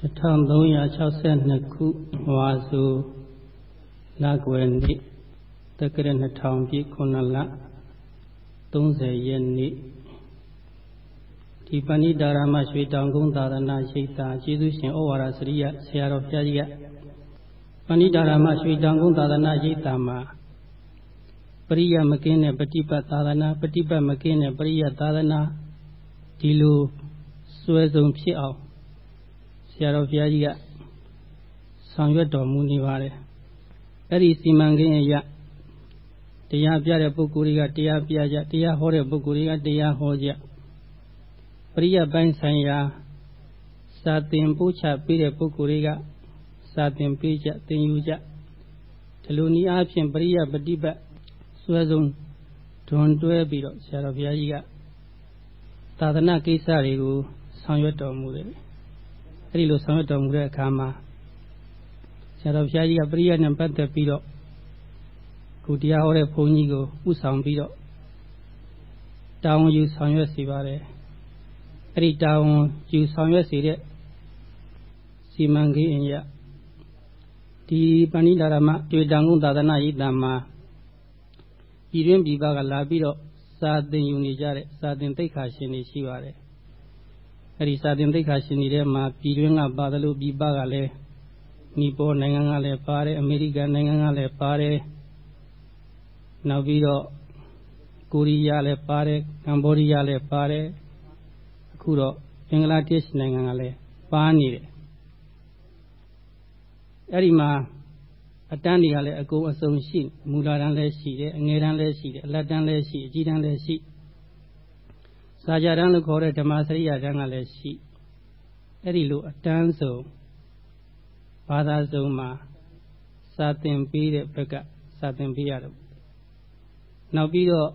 1362ခုဝါဆိုလကွယ်နေ့တက္ကရာ2000ပြည့်9လ30ရက်နေ့ဒီပဏိတာရမရွှေတောင်ကုန်းသာသနာရှိတာကျေးဇူးရှင်ဩဝါဒစရိယဆရာတော်ဘုရားကြီးကပဏိတာရမရွှေတောင်ကုန်းသာသနာရှိတာမှာပရိယမကင်းတဲ့ပฏิပတ်သာသနာပฏิပတ်မကင်းတဲ့ပရိယသာသနာဒီလိုစွဲစုံဖြစ်အောင်ဆ ရာတော်ဘုရားကြီးကဆောင်ရွက်တော်မူနေပါတယ်အဲ့ဒီစီမံကိန်းအရတရားပြတဲ့ပုဂ္ဂိုလ်တွေကတရားပြကြတရားဟောတဲ့ပုဂ္ဂိုလ်တွေကတရားဟောကြပရိယပိုင်းဆိုင်ရာစာသင်ပို့ချပေးတဲ့ပုဂ္ဂိုလ်တွေကစာသင်ပေးကြသင်ယူကြဒီလိုနည်းအားဖြင့်ပရိယပฏิပတ်စွဲဆုံးဒွန်တွဲပြီးတော့ဆရာတော်ဘုရားကြီးကသာသနာကိစ္စတွေကိုဆောင်ရွက်တော်မူတယ် အဲ့ဒီလိုဆောင်ရွက်တော်မူတဲ့အခါမှာဆရာတော်ဘုရားကြီးကပရိယတ်နဲ့ပတ်သက်ပြီးတော့ခုတရားဟောတဲ့ဘုန်းကြီးကိုဥဆောင်ပြီးတော့တာဝန်ယူဆောင်ရွက်စီပါတယ်အဲ့ဒီတာဝန်ယူဆောင်ရွက်စီတဲ့စီမံကိန်းအရာဒီပဏိဒါရမတွေ့တန်ကုန်သာသနာရေးတံမှာပြည်တွင်းပြည်ပကလာပြီးတော့စာသင်ယူနေကြတဲ့စာသင်သိက္ခာရှင်တွေရှိပါတယ် အဲ့ဒီစာသင်သိက္ခာရှင်တွေထဲမှာပြည်တွင်းကပါသလိုပြည်ပကလည်းနီပေါ်နိုင်ငံကလည်းပါတယ်အမေရိကန်နိုင်ငံကလည်းပါတယ်နောက်ပြီးတော့ကိုရီးယားလည်းပါတယ်ကမ္ဘောဒီးယားလည်းပါတယ်အခုတော့ဘင်္ဂလားဒေ့ရှ်နိုင်ငံကလည်းပါနေတယ်အဲ့ဒီမှာအတန်းတွေကလည်းအကုန်အစုံရှိမူလာတန်းလည်းရှိတယ်အငယ်တန်းလည်းရှိတယ်အလတ်တန်းလည်းရှိအကြီးတန်းလည်းရှိ စာကြတန်းလို့ခေါ်တဲ့ဓမ္မစရိယတန်းကလည်းရှိအဲ့ဒီလိုအတန်းဆုံးဘာသာစုံမှာစာသင်ပေးတဲ့ဘက်ကစာသင်ပေးရတယ်နောက်ပြီးတော့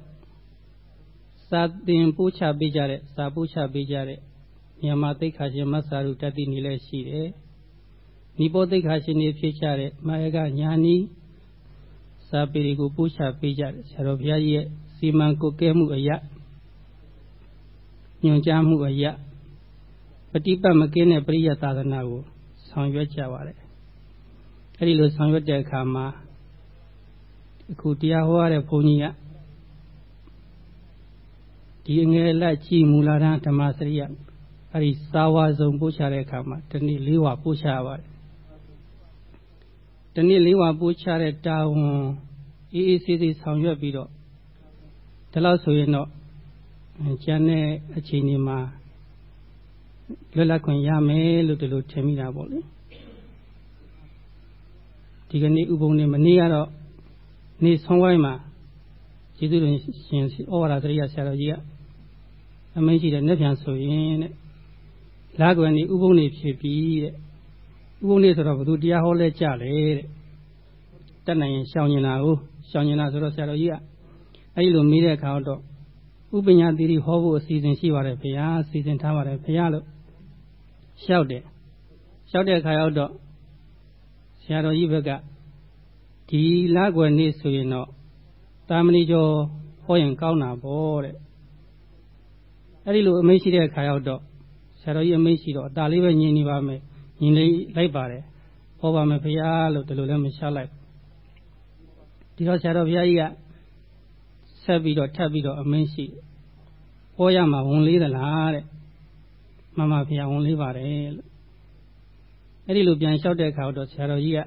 စာသင်ပို့ချပေးကြတဲ့စာပို့ချပေးကြတဲ့မြန်မာသိက္ခာရှင်မဆာရုတတိနေလည်းရှိတယ်နိဘောသိက္ခာရှင်နေဖြစ်ကြတဲ့မာယကညာနီစာပေတွေကိုပို့ချပေးကြတယ်ဆရာတော်ဘုရားကြီးရဲ့စီမံကုတ်ကဲမှုအရာ ညွှန်ကြားမှုအရာပฏิပတ်မကင်းတဲ့ပရိယသာသနာကိုဆောင်ရွက်ကြပါတယ်အဲဒီလိုဆောင်ရွက်တဲ့အခါမှာအခုတရားဟောရတဲ့ဘုန်းကြီးကဒီငယ်လက်ကြည်မူလာဓဓမ္မစရိယအဲဒီစာဝါစုံပို့ချတဲ့အခါမှာတနေ့လေးဝပို့ချရပါတယ်တနေ့လေးဝပို့ချတဲ့တာဝန်အေးအေးဆေးဆေးဆောင်ရွက်ပြီးတော့ဒါလို့ဆိုရင်တော့ ကျန်တဲ့အချိန်ဒီမှာလွတ်လပ်ခွင့်ရမယ်လို့ဒီလိုထင်မိတာပေါ့လေဒီကနေ့ဥပုံနေမနေ့ကတော့နေဆုံးဝိုင်းမှာကျေးဇူးတော်ရှင်ဩဝါဒသရိယဆရာတော်ကြီးကအမင်းရှိတဲ့လက်ပြန်ဆိုရင်တဲ့လာကွယ်နေဥပုံနေဖြစ်ပြီးတဲ့ဥပုံနေဆိုတော့ဘသူတရားဟောလဲကြလေတဲ့တက်နိုင်ရင်ရှောင်ကျင်တာကိုရှောင်ကျင်တာဆိုတော့ဆရာတော်ကြီးကအဲဒီလိုမိတဲ့အခါတော့ ဥပညာတိရိဟောဖို့အစီအစဉ်ရှိပါတယ်ဘုရားအစီအစဉ်ထားပါတယ်ဘုရားလို့လျှောက်တယ်လျှောက်တဲ့အခါရောက်တော့ဆရာတော်ကြီးဘက်ကဒီလကွယ်နေ့ဆိုရင်တော့တာမဏိကျော်ဟောရင်ကောင်းတာပေါ့တဲ့အဲ့ဒီလိုအမိန့်ရှိတဲ့အခါရောက်တော့ဆရာတော်ကြီးအမိန့်ရှိတော့အตาလေးပဲညင်နေပါမယ်ညင်လေးလိုက်ပါတယ်ဟောပါမယ်ဘုရားလို့ဒီလိုလည်းမလျှောက်လိုက်ဒီတော့ဆရာတော်ဘုရားကြီးကဆက်ပြီးတော့ထပ်ပြီးတော့အမင်းရှိ ဟောရမှာဝန်လေးသလားတဲ့မမဖေဝန်လေးပါတယ်လို့အဲ့ဒီလိုပြန်လျှောက်တဲ့အခါတော့ဆရာတော်ကြီးက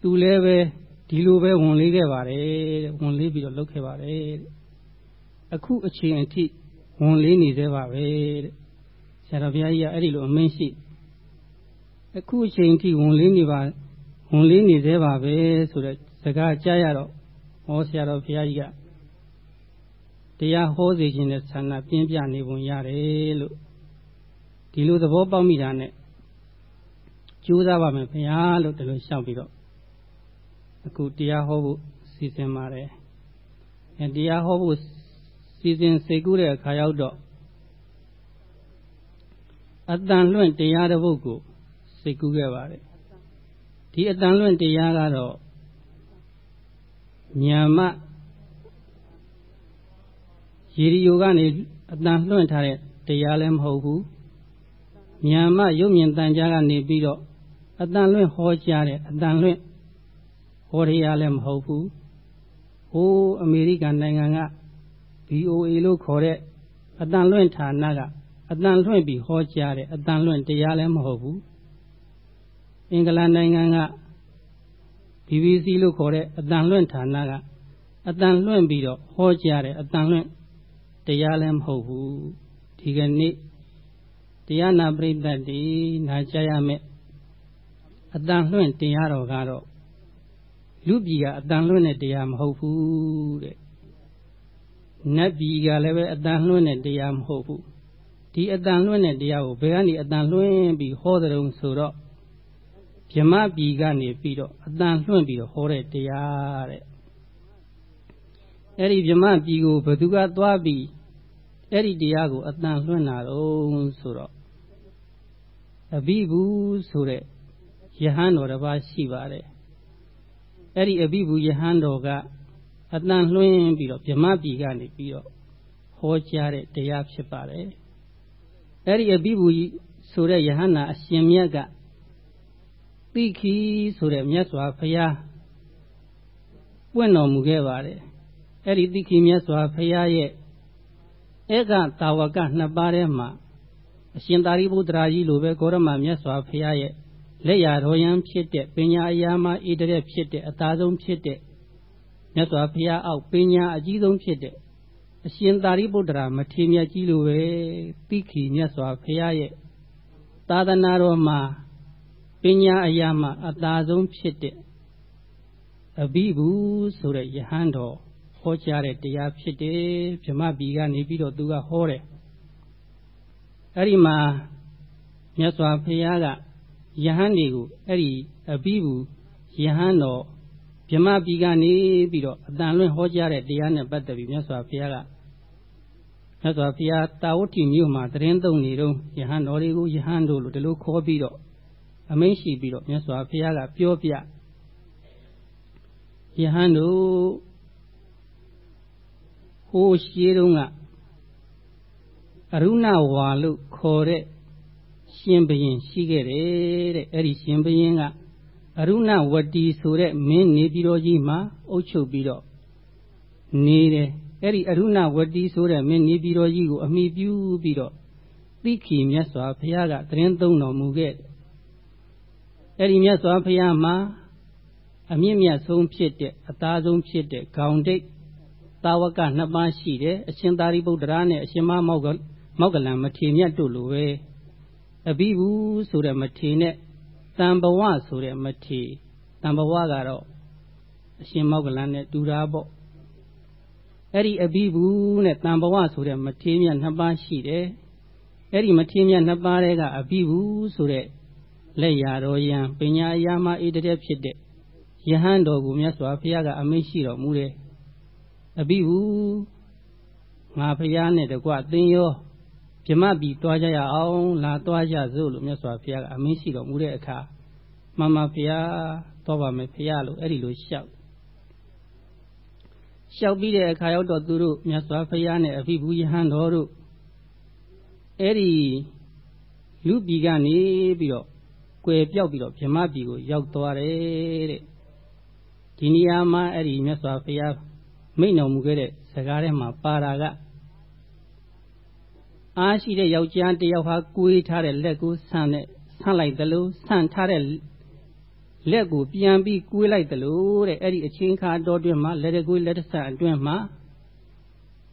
သူလည်းပဲဒီလိုပဲဝန်လေးခဲ့ပါတယ်တဲ့ဝန်လေးပြီးတော့လုပ်ခဲ့ပါတယ်တဲ့အခုအချိန်အထိဝန်လေးနေသေးပါပဲတဲ့ဆရာတော်ဘုရားကြီးကအဲ့ဒီလိုအမင်းရှိအခုအချိန်အထိဝန်လေးနေပါဝန်လေးနေသေးပါပဲဆိုတဲ့စကားကြားရတော့ဟောဆရာတော်ဘုရားကြီးက တရားဟောစေခြင်းနဲ့ဆန္ဒပြင်းပြနေပုံရတယ်လို့ဒီလိုသဘောပေါက်မိတာနဲ့ကြိုးစားပါမယ်ဘုရားလို့ဒီလိုရှောက်ပြီးတော့အခုတရားဟောဖို့စီစဉ်ပါတယ်အဲတရားဟောဖို့စီစဉ်စိတ်ကူးတဲ့အခါရောက်တော့အတန်လွင့်တရားတစ်ပုဒ်ကိုစိတ်ကူးခဲ့ပါတယ်ဒီအတန်လွင့်တရားကတော့ညာမ ရေဒီယိုကနေအတန်လွှင့်ထားတဲ့တရားလည်းမဟုတ်ဘူးမြန်မာရုပ်မြင်တန်ကြားကနေပြီးတော့အတန်လွင့်ဟောကြားတယ်အတန်လွင့်ဟောရရလည်းမဟုတ်ဘူးဟိုးအမေရိကန်နိုင်ငံက VOA လို့ခေါ်တဲ့အတန်လွင့်ဌာနကအတန်လွင့်ပြီးဟောကြားတယ်အတန်လွင့်တရားလည်းမဟုတ်ဘူးအင်္ဂလန်နိုင်ငံက BBC လို့ခေါ်တဲ့အတန်လွင့်ဌာနကအတန်လွင့်ပြီးတော့ဟောကြားတယ်အတန်လွင့် တရားလည်းမဟုတ်ဘူးဒီကနေ့တရားနာပရိသတ်တွေနာကြားရမယ်အတန်လွင့်တရားတော်ကတော့လူပြည်ကအတန်လွင့်တဲ့တရားမဟုတ်ဘူးတဲ့နတ်ပြည်ကလည်းပဲအတန်လွင့်တဲ့တရားမဟုတ်ဘူးဒီအတန်လွင့်တဲ့တရားကိုဘယ်ကနေအတန်လွင့်ပြီးဟောတဲ့ုံဆိုတော့ဗြမပြည်ကနေပြီးတော့အတန်လွင့်ပြီးတော့ဟောတဲ့တရားတဲ့အဲ့ဒီဗြမပြည်ကိုဘသူကသွားပြီး အဲ့ဒီတရားကိုအတန်လွင့်တာတော့ဆိုတော့အဘိဘူးဆိုတဲ့ယဟန်တော်တစ်ပါးရှိပါတယ်အဲ့ဒီအဘိဘူးယဟန်တော်ကအတန်လွှင်းပြီးတော့ဗြမပြည်ကနေပြီးတော့ဟောကြားတဲ့တရားဖြစ်ပါတယ်အဲ့ဒီအဘိဘူးဆိုတဲ့ယဟန်နာအရှင်မြတ်ကသိခီဆိုတဲ့မြတ်စွာဘုရားပွင့်တော်မူခဲ့ပါတယ်အဲ့ဒီသိခီမြတ်စွာဘုရားရဲ့ ဧကတာဝကနှစ်ပါးထဲမှာအရှင်သာရိပုတ္တရာကြီးလိုပဲဂေါရမမြတ်စွာဘုရားရဲ့လက်ရတော်ရန်ဖြစ်တဲ့ပညာအရာမှဣတရက်ဖြစ်တဲ့အသာဆုံးဖြစ်တဲ့မြတ်စွာဘုရားအောက်ပညာအကြီးဆုံးဖြစ်တဲ့အရှင်သာရိပုတ္တရာမထေရမြတ်ကြီးလိုပဲသိခိမြတ်စွာဘုရားရဲ့သာသနာတော်မှာပညာအရာမှအသာဆုံးဖြစ်တဲ့အဘိဗုဆိုတဲ့ယဟန်တော် ဟောကြားတဲ့တရားဖြစ်တယ်ဗြမပြည်ကနေပြီးတော့သူကဟောတယ်အဲ့ဒီမှာမြတ်စွာဘုရားကယဟန်တွေကိုအဲ့ဒီအဘိဗုယဟန်တော်ဗြမပြည်ကနေပြီးတော့အတန်လွင့်ဟောကြားတဲ့တရားနဲ့ပတ်သက်ပြီးမြတ်စွာဘုရားကမြတ်စွာဘုရားတာဝတိမြို့မှာတရင်သုံးနေတော့ယဟန်တော်တွေကိုယဟန်တို့လို့ဒီလိုခေါ်ပြီးတော့အမိန့်ရှိပြီးတော့မြတ်စွာဘုရားကပြောပြယဟန်တို့ ဟိုရှိတုန်းကအရုဏဝါလို့ခေါ်တဲ့ရှင်ဘရင်ရှိခဲ့တယ်တဲ့အဲ့ဒီရှင်ဘရင်ကအရုဏဝတီဆိုတဲ့မင်းနေပြည်တော်ကြီးမှာအုပ်ချုပ်ပြီးတော့နေတယ်အဲ့ဒီအရုဏဝတီဆိုတဲ့မင်းနေပြည်တော်ကြီးကိုအမိပြုပြီးတော့သိခိမြတ်စွာဘုရားကတရင်သုံးတော်မူခဲ့တယ်အဲ့ဒီမြတ်စွာဘုရားမှာအမြင့်မြတ်ဆုံးဖြစ်တဲ့အသားဆုံးဖြစ်တဲ့ဂေါင်ဒိတ် သာဝကနှစ်ပါးရှိတယ်အရှင်သာရိပုတ္တရာနဲ့အရှင်မမောက်ကမောက်ကလံမထေမြတ်တို့လိုပဲအဘိဘူးဆိုတဲ့မထေနဲ့တန်ဘဝဆိုတဲ့မထေတန်ဘဝကတော့အရှင်မောက်ကလန်နဲ့တူတာပေါ့အဲ့ဒီအဘိဘူးနဲ့တန်ဘဝဆိုတဲ့မထေမြတ်နှစ်ပါးရှိတယ်အဲ့ဒီမထေမြတ်နှစ်ပါးတဲကအဘိဘူးဆိုတဲ့လက်ရတော်ယံပညာအရာမဣတတဲ့ဖြစ်တဲ့ယဟန်တော်ကိုမြတ်စွာဘုရားကအမိန့်ရှိတော်မူတယ် အဘိဘူးငါဘုရားနဲ့တကွသင်ရောပြမပြီတွားကြရအောင်လာတွားကြစို့လို့မြတ်စွာဘုရားကအမင်းရှိတော်မူတဲ့အခါမမဘုရားတော့ပါမယ်ဘုရားလို့အဲ့ဒီလိုလျှောက်လျှောက်ပြီးတဲ့အခါရောက်တော့သူတို့မြတ်စွာဘုရားနဲ့အဖိဘူးယဟန်တော်တို့အဲ့ဒီလူပြည်ကနေပြီးတော့ကွယ်ပြောက်ပြီးတော့ဗြဟ္မပြည်ကိုရောက်သွားတယ်တဲ့ဒီနေရာမှာအဲ့ဒီမြတ်စွာဘုရား မိန့်တော်မူခဲ့တဲ့စကားထဲမှာပါတာကအားရှိတဲ့ယောက်ျားတယောက်ဟာကိုွေးထားတဲ့လက်ကိုဆန့်နဲ့ဆန့်လိုက်သလိုဆန့်ထားတဲ့လက်ကိုပြန်ပြီးကိုွေးလိုက်သလိုတဲ့အဲ့ဒီအချင်းခါတော်တွင်မှာလက်တကွေးလက်တဆန့်အတွင်းမှာ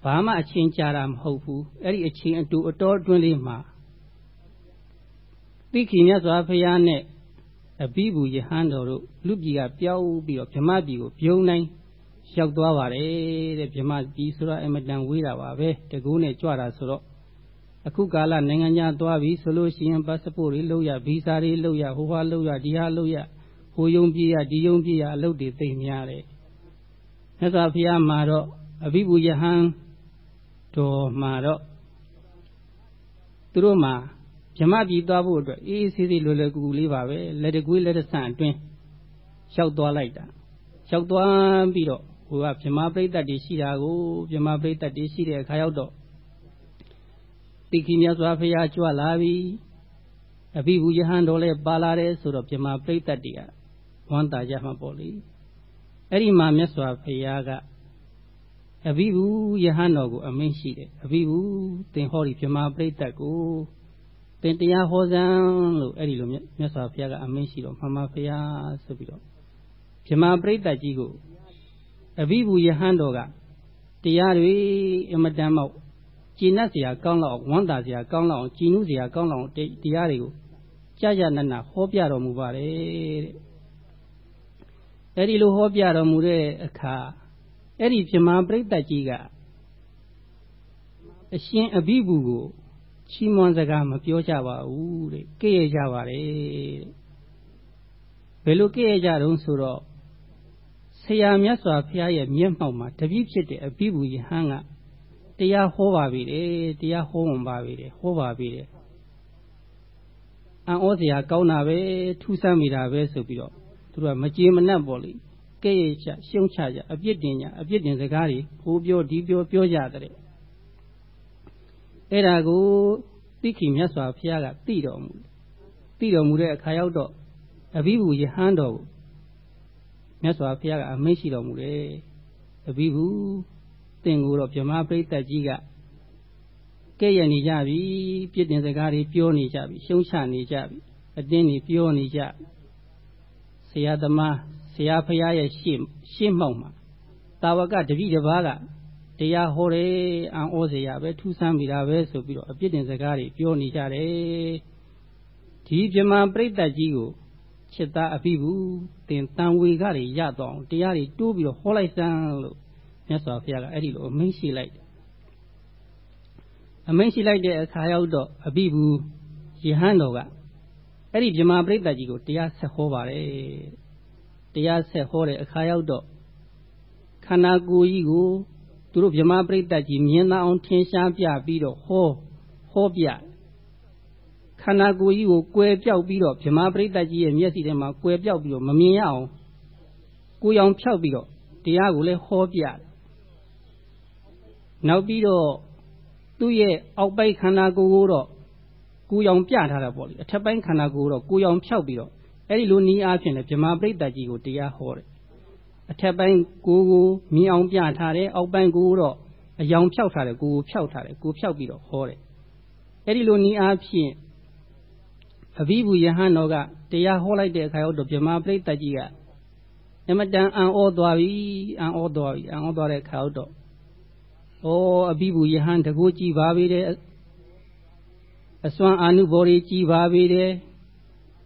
ဘာမှအချင်းကြာတာမဟုတ်ဘူးအဲ့ဒီအချင်းအတူအတော်အတွင်းလေးမှာသိခိမြတ်စွာဘုရားနဲ့အဘိဘူယဟန်တော်တို့လူပြည်ကပြောင်းပြီးတော့ဗြမပြည်ကိုပြုံးနိုင် ရောက်သွားပါတယ်တဲ့ဗြမပြည်ဆိုတော့အမတန်ဝေးတာပါပဲတကူးနဲ့ကြွတာဆိုတော့အခုကာလနိုင်ငံခြားသွားပြီဆိုလို့ရှိရင်ပတ်စပို့တွေလုပ်ရဗီဇာတွေလုပ်ရဟိုဟာလုပ်ရဒီဟာလုပ်ရဟိုယုံပြေးရဒီယုံပြေးရအလုပ်တွေသိများတယ်မြတ်စွာဘုရားမှာတော့အဘိဘူယဟန်တော်မှာတော့သူတို့မှာဗြမပြည်သွားဖို့အတွက်အေးအေးဆေးဆေးလွယ်လွယ်ကူကူလေးပါပဲလက်တကွေးလက်တဆန့်အတွင်းရောက်သွားလိုက်တာရောက်သွားပြီးတော့ ဟိုကဗြမပရိသတ်တွေရှိတာကိုဗြမပရိသတ်တွေရှိတဲ့အခါရောက်တော့တိခိမြတ်စွာဘုရားကြွလာပြီအဘိဘူယဟန်တော်လည်းပါလာတယ်ဆိုတော့ပြမပရိသတ်တွေကဝမ်းသာကြမှာပေါ့လေအဲ့ဒီမှာမြတ်စွာဘုရားကအဘိဘူယဟန်တော်ကိုအမင်းရှိတယ်အဘိဘူသင်ဟောဒီပြမပရိသတ်ကိုသင်တရားဟောစမ်းလို့အဲ့ဒီလိုမြတ်စွာဘုရားကအမင်းရှိတော့မှန်ပါဘုရားဆိုပြီးတော့ပြမပရိသတ်ကြီးကို အဘိဘူယဟန်တော်ကတရားတွေအမတန်မောက်ကျင့်납เสียကောင်းလောက်ဝမ်းသာเสียကောင်းလောက်ကြည်နူးเสียကောင်းလောက်တရားတွေကိုကြာကြာနာနာဟောပြတော်မူပါတယ်တဲ့အဲ့ဒီလိုဟောပြတော်မူတဲ့အခါအဲ့ဒီပြမပရိသတ်ကြီးကအရှင်အဘိဘူကိုချီးမွမ်းစကားမပြောကြပါဘူးတဲ့ကြည့်ရကြပါတယ်တဲ့ဘယ်လိုကြည့်ရကြတုံးဆိုတော့ ဆရာမြတ်စွာဘုရားရဲ့မျက်မှောက်မှာတပည့်ဖြစ်တဲ့အဘိဘူယဟန်ကတရားဟောပါပြီတဲ့တရားဟောဝင်ပါပြီတဲ့ဟောပါပြီတဲ့အံ့ဩစရာကောင်းတာပဲထူးဆန်းမိတာပဲဆိုပြီးတော့သူတို့ကမကြေမနက်ပေါ့လေကဲ့ရဲ့ချရှုံးချကြအပြစ်တင်ကြအပြစ်တင်စကားတွေဟိုပြောဒီပြောပြောကြတဲ့အဲ့ဒါကိုသိခိမြတ်စွာဘုရားကသိတော်မူသိတော်မူတဲ့အခါရောက်တော့အဘိဘူယဟန်တော်ကို မြတ်စွာဘုရားကအမိန့်ရှိတော်မူတယ်အဘိဘူသင်ကိုတော့ဗြဟ္မာပရိသတ်ကြီးကကဲ့ရဲ့နေကြပြီပြစ်တင်စကားတွေပြောနေကြပြီရှုံးချနေကြပြီအတင်းတွေပြောနေကြဆရာသမားဆရာဖရာရဲ့ရှေ့ရှေ့မှောက်မှာတာဝကတပိတပါးကတရားဟောတယ်အံဩစရာပဲထူးဆန်းမိတာပဲဆိုပြီးတော့အပြစ်တင်စကားတွေပြောနေကြတယ်ဒီဗြဟ္မာပရိသတ်ကြီးကို จิตသားအပိဘူးတင်တန်ဝေကတွေရတော့တရားတွေတိုးပြီးတော့ဟောလိုက်စမ်းလို့မြတ်စွာဘုရားကအဲ့ဒီလိုအမိန့်ရှိလိုက်တယ်အမိန့်ရှိလိုက်တဲ့အခါရောက်တော့အပိဘူးယဟန်တော်ကအဲ့ဒီဗြဟ္မာပရိသတ်ကြီးကိုတရားဆက်ဟောပါတယ်တရားဆက်ဟောတဲ့အခါရောက်တော့ခန္ဓာကိုယ်ကြီးကိုသူတို့ဗြဟ္မာပရိသတ်ကြီးမြင်သာအောင်ထင်ရှားပြပြီးတော့ဟောဟောပြ ခန္ဓာကိုယ်ကြီးကိုကွယ်ပြောက်ပြီးတော့ဗြဟ္မာပရိသတ်ကြီးရဲ့မျက်စိထဲမှာကွယ်ပြောက်ပြီးတော့မမြင်ရအောင်ကိုယ်အောင်ဖြောက်ပြီးတော့တရားကိုလည်းဟောပြနောက်ပြီးတော့သူ့ရဲ့အောက်ပိုင်းခန္ဓာကိုယ်ကိုတော့ကိုရောင်ပြထားတာပေါ့လေအထက်ပိုင်းခန္ဓာကိုယ်တော့ကိုရောင်ဖြောက်ပြီးတော့အဲ့ဒီလိုနီးအားဖြင့်လည်းဗြဟ္မာပရိသတ်ကြီးကိုတရားဟောတယ်အထက်ပိုင်းကိုကိုမြင်အောင်ပြထားတယ်အောက်ပိုင်းကိုတော့အယောင်ဖြောက်ထားတယ်ကိုကိုဖြောက်ထားတယ်ကိုဖြောက်ပြီးတော့ဟောတယ်အဲ့ဒီလိုနီးအားဖြင့် အဘိဘူယဟန်တော်ကတရားဟောလိုက်တဲ့အခါရောက်တော့ဗြဟ္မာပရိသတ်ကြီးကအမတန်အံ့ဩသွားပြီအံ့ဩသွားပြီအံ့ဩသွားတဲ့အခါရောက်တော့ဩအဘိဘူယဟန်တကူကြည်ပါပြီတဲ့အစွမ်းအာနုဘော်တွေကြည်ပါပြီတဲ့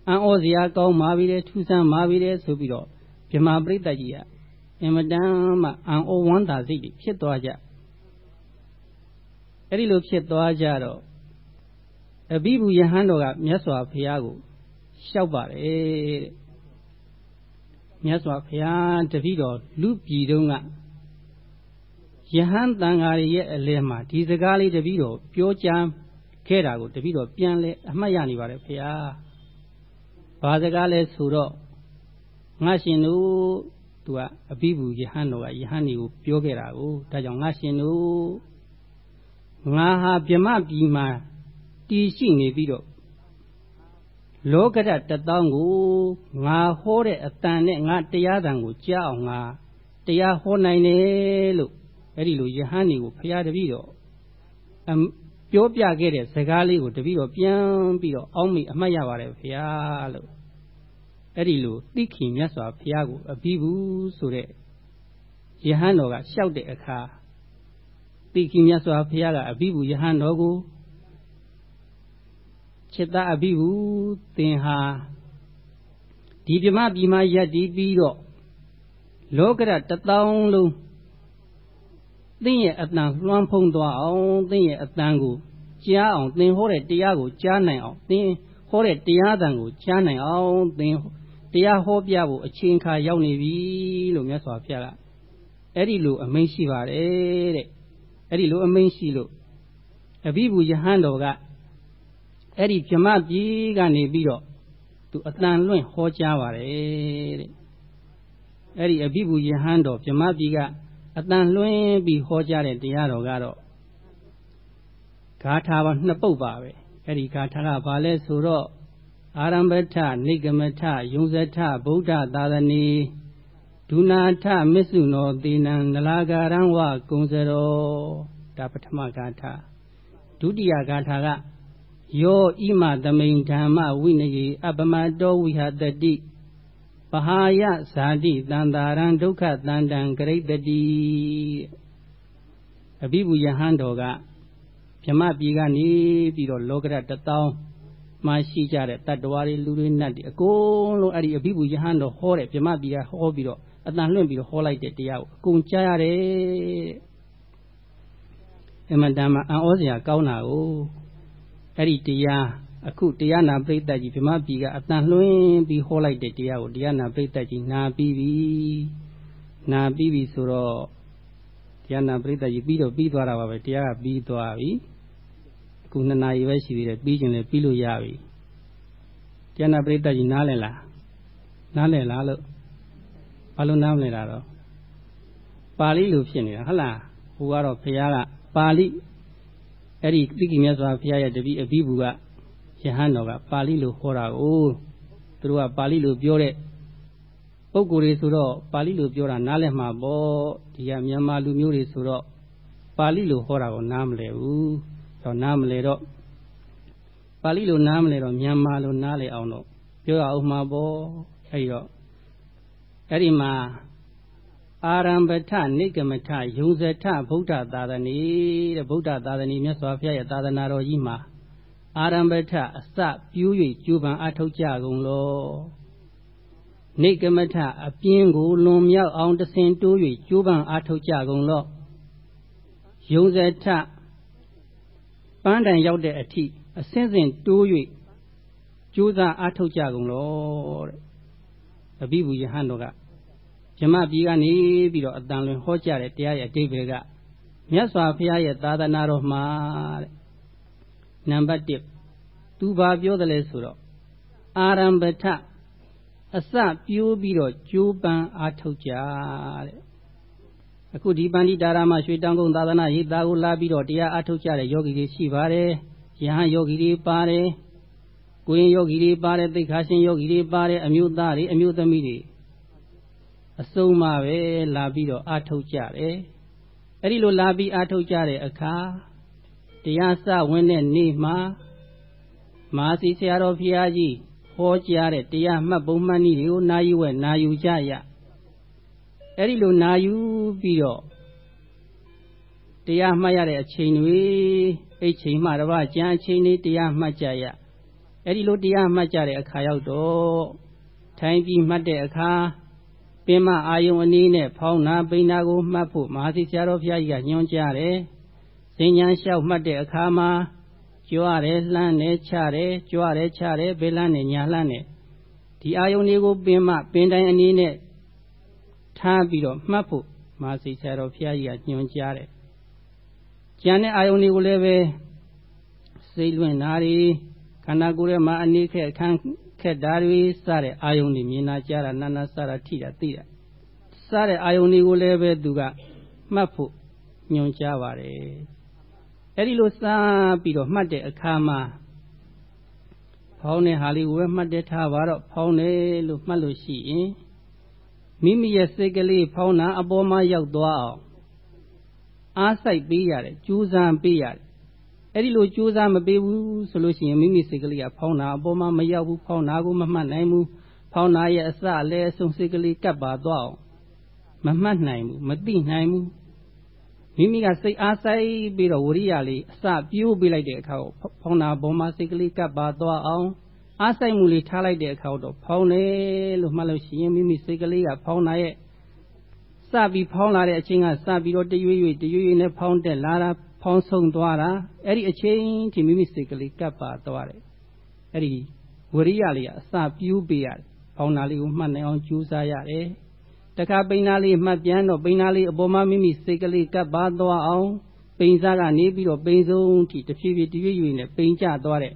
အံ့ဩစရာကောင်းပါပြီတဲ့ထူးဆန်းပါပြီတဲ့ဆိုပြီးတော့ဗြဟ္မာပရိသတ်ကြီးကအင်မတန်မှအံ့ဩဝမ်းသာစိတ်တွေဖြစ်သွားကြအဲ့ဒီလိုဖြစ်သွားကြတော့ အဘိဘူယဟန်တော်ကမြတ်စွာဘုရားကိုလျှောက်ပါတယ်တဲ့မြတ်စွာဘုရားတပည့်တော်လူပြည်တုံးကယဟန်တန်ဃာရဲ့အလယ်မှာဒီစကားလေးတပည့်တော်ပြောကြားခဲ့တာကိုတပည့်တော်ပြန်လဲအမှတ်ရနေပါတယ်ဘုရားဘာစကားလဲဆိုတော့ငါရှင်တို့သူကအဘိဘူယဟန်တော်ကယဟန်တွေကိုပြောခဲ့တာကိုဒါကြောင့်ငါရှင်တို့ငါဟာဗြမပြည်မှာ တည်ရှိနေပြီးတော့လောကရတတောင်းကိုငါဟောတဲ့အတန်နဲ့ငါတရားတန်ကိုကြားအောင်ငါတရားဟောနိုင်တယ်လို့အဲ့ဒီလိုယဟန်တွေကိုဖရာတပည့်တော်ပြောပြခဲ့တဲ့စကားလေးကိုတပည့်တော်ပြန်ပြီးတော့အောင်းမိအမှတ်ရပါတယ်ဖရာလို့အဲ့ဒီလိုသိခင်မြတ်စွာဘုရားကိုအဘိဘူးဆိုတဲ့ယဟန်တော်ကလျှောက်တဲ့အခါသိခင်မြတ်စွာဘုရားကအဘိဘူးယဟန်တော်ကို จิตအဘိဘူးသင်ဟာဒီပြမပြည်မှာယက်တည်ပြီးတော့လောကရတသောင်းလုံးသင်ရဲ့အတန်လွှမ်းဖုံးသွားအောင်သင်ရဲ့အတန်ကိုကြားအောင်သင်ဟောတဲ့တရားကိုကြားနိုင်အောင်သင်ဟောတဲ့တရားတန်ကိုကြားနိုင်အောင်သင်တရားဟောပြဖို့အချိန်ခါရောက်နေပြီလို့မြတ်စွာဘုရားကအဲ့ဒီလိုအမိန့်ရှိပါတယ်တဲ့အဲ့ဒီလိုအမိန့်ရှိလို့အဘိဘူယဟန်တော်က အဲ့ဒီဗြဟ္မပြည်ကနေပြီးတော့သူအတန်လွင့်ဟောကြားပါတယ်တဲ့အဲ့ဒီအဘိဘူယဟန်တော်ဗြဟ္မပြည်ကအတန်လွင့်ပြီးဟောကြားတဲ့တရားတော်ကတော့ဂါထာပေါင်းနှစ်ပုဒ်ပါပဲအဲ့ဒီဂါထာကဘာလဲဆိုတော့အာရမ္ဗထနိဂမထယုံဇထဗုဒ္ဓသာသနေဒုနာထမစ္ဆုနောသေနံနလာကာရံဝကုံစရောဒါပထမဂါထာဒုတိယဂါထာက ယောဣမသမိန်ဓမ္မဝိနယေအပမတောဝိဟတတိပဟာယဇာတိတန္တာရံဒုက္ခတန္တံဂရိတတိအဘိဗုယဟန်တော်ကဗြမပြည်ကနေပြီးတော့လောကရတထောင်မှရှိကြတဲ့တတ္တဝါတွေလူတွေနတ်တွေအကုန်လုံးအဲ့ဒီအဘိဗုယဟန်တော်ဟောတဲ့ဗြမပြည်ကဟောပြီးတော့အတန်လွင့်ပြီးတော့ဟောလိုက်တဲ့တရားကိုအကုန်ကြားရတယ်အမှန်တမ်းမှအံ့ဩစရာကောင်းတာကို အဲ့ဒီတရားအခုတရားနာပိဋကကြီးဗြမပြည်ကအတန်လွင့်ပြီးဟောလိုက်တဲ့တရားကိုတရားနာပိဋကကြီးနာပြီးပြီနာပြီးပြီဆိုတော့တရားနာပိဋကကြီးပြီးတော့ပြီးသွားတာပါပဲတရားကပြီးသွားပြီအခုနှစ်နာရီပဲရှိသေးတယ်ပြီးကျင်လည်းပြီးလို့ရပြီတရားနာပိဋကကြီးနားလည်လားနားလည်လားလို့ဘာလို့နားမလဲတာတော့ပါဠိလိုဖြစ်နေတာဟုတ်လားဟိုကတော့ဘုရားကပါဠိ အဲ့ဒီတိကိမြတ်စွာဘုရားရဲ့တပည့်အဘိဘူကယဟန်တော်ကပါဠိလိုဟောတာကိုသူတို့ကပါဠိလိုပြောတဲ့ပုဂ္ဂိုလ်တွေဆိုတော့ပါဠိလိုပြောတာနားလည်မှာပေါ့ဒီကမြန်မာလူမျိုးတွေဆိုတော့ပါဠိလိုဟောတာကိုနားမလည်ဘူးတော့နားမလည်တော့ပါဠိလိုနားမလည်တော့မြန်မာလိုနားလည်အောင်တော့ပြောရအောင်မှာပေါ့အဲ့ဒီတော့အဲ့ဒီမှာ အာရံပထနိဂမထယုံဇထဗုဒ္ဓသာသနေတဲ့ဗုဒ္ဓသာသနေမြတ်စွာဘုရားရဲ့သာသနာတော်ကြီးမှာအာရံပထအစပြူး၍ကျူပံအထုတ်ကြကုန်လောနိဂမထအပြင်းကိုလွန်မြောက်အောင်တဆင်တိုး၍ကျူပံအထုတ်ကြကုန်လောယုံဇထပန်းတိုင်ရောက်တဲ့အထိအစင်းစင်တိုး၍ကြိုးစားအထုတ်ကြကုန်လောတဲ့အဘိဗုယဟန်တော်က မြမပြည်ကနေပြီးတော့အတန်လွင်ဟောကြားတဲ့တရားရဲ့အတိပ္ပယ်ကမြတ်စွာဘုရားရဲ့သာသနာတော်မှာတဲ့နံပါတ်1သူဘာပြောတယ်လဲဆိုတော့အာရမ္ဗထအစပြိုးပြီးတော့ကြိုးပမ်းအားထုတ်ကြတဲ့အခုဒီပန္တိတာရမရွှေတောင်ကုန်းသာသနာရေးသားကိုလာပြီးတော့တရားအားထုတ်ကြတဲ့ယောဂီတွေရှိပါတယ်ယဟန်ယောဂီတွေပါတယ်ကိုရင်ယောဂီတွေပါတယ်သိခါရှင်ယောဂီတွေပါတယ်အမျိုးသားတွေအမျိုးသမီးတွေ အစုံမှပဲလာပြီးတော့အာထုတ်ကြတယ်အဲ့ဒီလိုလာပြီးအာထုတ်ကြတဲ့အခါတရားစဝင်တဲ့နေ့မှာမာစီဆရာတော်ဖျားကြီးဟောကြားတဲ့တရားမှတ်ပုံမှန်နည်းတွေကိုနာယူဝဲနာယူကြရအဲ့ဒီလိုနာယူပြီးတော့တရားမှတ်ရတဲ့အချိန်တွေအဲ့ချိန်မှတပါးကြံအချိန်တွေတရားမှတ်ကြရအဲ့ဒီလိုတရားမှတ်ကြတဲ့အခါရောက်တော့ထိုင်ပြီးမှတ်တဲ့အခါပ င်မအာယုံအနည်းနဲ့ဖောင်းနာပိန်နာကိုမှတ်ဖို့မဟာစီဆရာတော်ဘုရားကြီးကညွှန်ကြားတယ်။စဉ္ညာလျှောက်မှတ်တဲ့အခါမှာကြွရတယ်လှမ်းတယ်ချတယ်ကြွရတယ်ချတယ်ဘေးလှမ်းတယ်ညာလှမ်းတယ်ဒီအာယုံတွေကိုပင်မပင်တိုင်းအနည်းနဲ့ထားပြီးတော့မှတ်ဖို့မဟာစီဆရာတော်ဘုရားကြီးကညွှန်ကြားတယ်။ကျန်တဲ့အာယုံတွေကိုလည်းပဲစိတ်လွင့်နာတွေခန္ဓာကိုယ်ထဲမှာအနည်းခက်အခန်း ခက်တာတွေစတဲ့အာယုန်တွေမြင်နာကြားတာနာနာစတာထိတာသိတာစတဲ့အာယုန်တွေကိုလည်းပဲသူကမှတ်ဖို့ညွှန်ကြားပါတယ်အဲ့ဒီလိုစပြီးတော့မှတ်တဲ့အခါမှာဖောင်းတဲ့ဟာလေးကိုပဲမှတ်တဲ့ထားပါတော့ဖောင်းတယ်လို့မှတ်လို့ရှိရင်မိမိရဲ့စိတ်ကလေးဖောင်းတာအပေါ်မှာရောက်သွားအောင်အားစိုက်ပေးရတယ်ကြိုးစားပေးရတယ် အဲ့ဒီလိုကြိုးစားမပေးဘူးဆိုလို့ရှိရင်မိမိစိတ်ကလေးကဖောင်းတာအပေါ်မှာမရောက်ဘူးဖောင်းတာကိုမမှတ်နိုင်ဘူးဖောင်းတာရဲ့အစအလဲအဆုံးစိတ်ကလေးကပ်ပါသွားအောင်မမှတ်နိုင်ဘူးမသိနိုင်ဘူးမိမိကစိတ်အားဆိုင်ပြီးတော့ဝရိယလေးအစပြိုးပေးလိုက်တဲ့အခါဖောင်းတာပေါ်မှာစိတ်ကလေးကပ်ပါသွားအောင်အားဆိုင်မှုလေးထားလိုက်တဲ့အခါတော့ဖောင်းတယ်လို့မှတ်လို့ရှိရင်မိမိစိတ်ကလေးကဖောင်းတာရဲ့စပြီးဖောင်းလာတဲ့အချိန်ကစပြီးတော့တရွေ့ရွေ့တရွေ့ရွေ့နဲ့ဖောင်းတက်လာတာ ဖောင်းဆုံးသွားတာအဲ့ဒီအချိန်ထိမိမိစိတ်ကလေးကပ်ပါသွားတယ်အဲ့ဒီဝရိယလေးကအစပြူးပေးရတယ်ဖောင်းတာလေးကိုမှတ်နိုင်အောင်ကြိုးစားရတယ်တခါပိန်နာလေးမှတ်ပြန်တော့ပိန်နာလေးအပေါ်မှာမိမိစိတ်ကလေးကပ်ပါသွားအောင်ပိန်စားကနေပြီးတော့ပိန်ဆုံးထိတဖြည်းဖြည်းတရွေ့ရွေ့နဲ့ပိန်ကျသွားတဲ့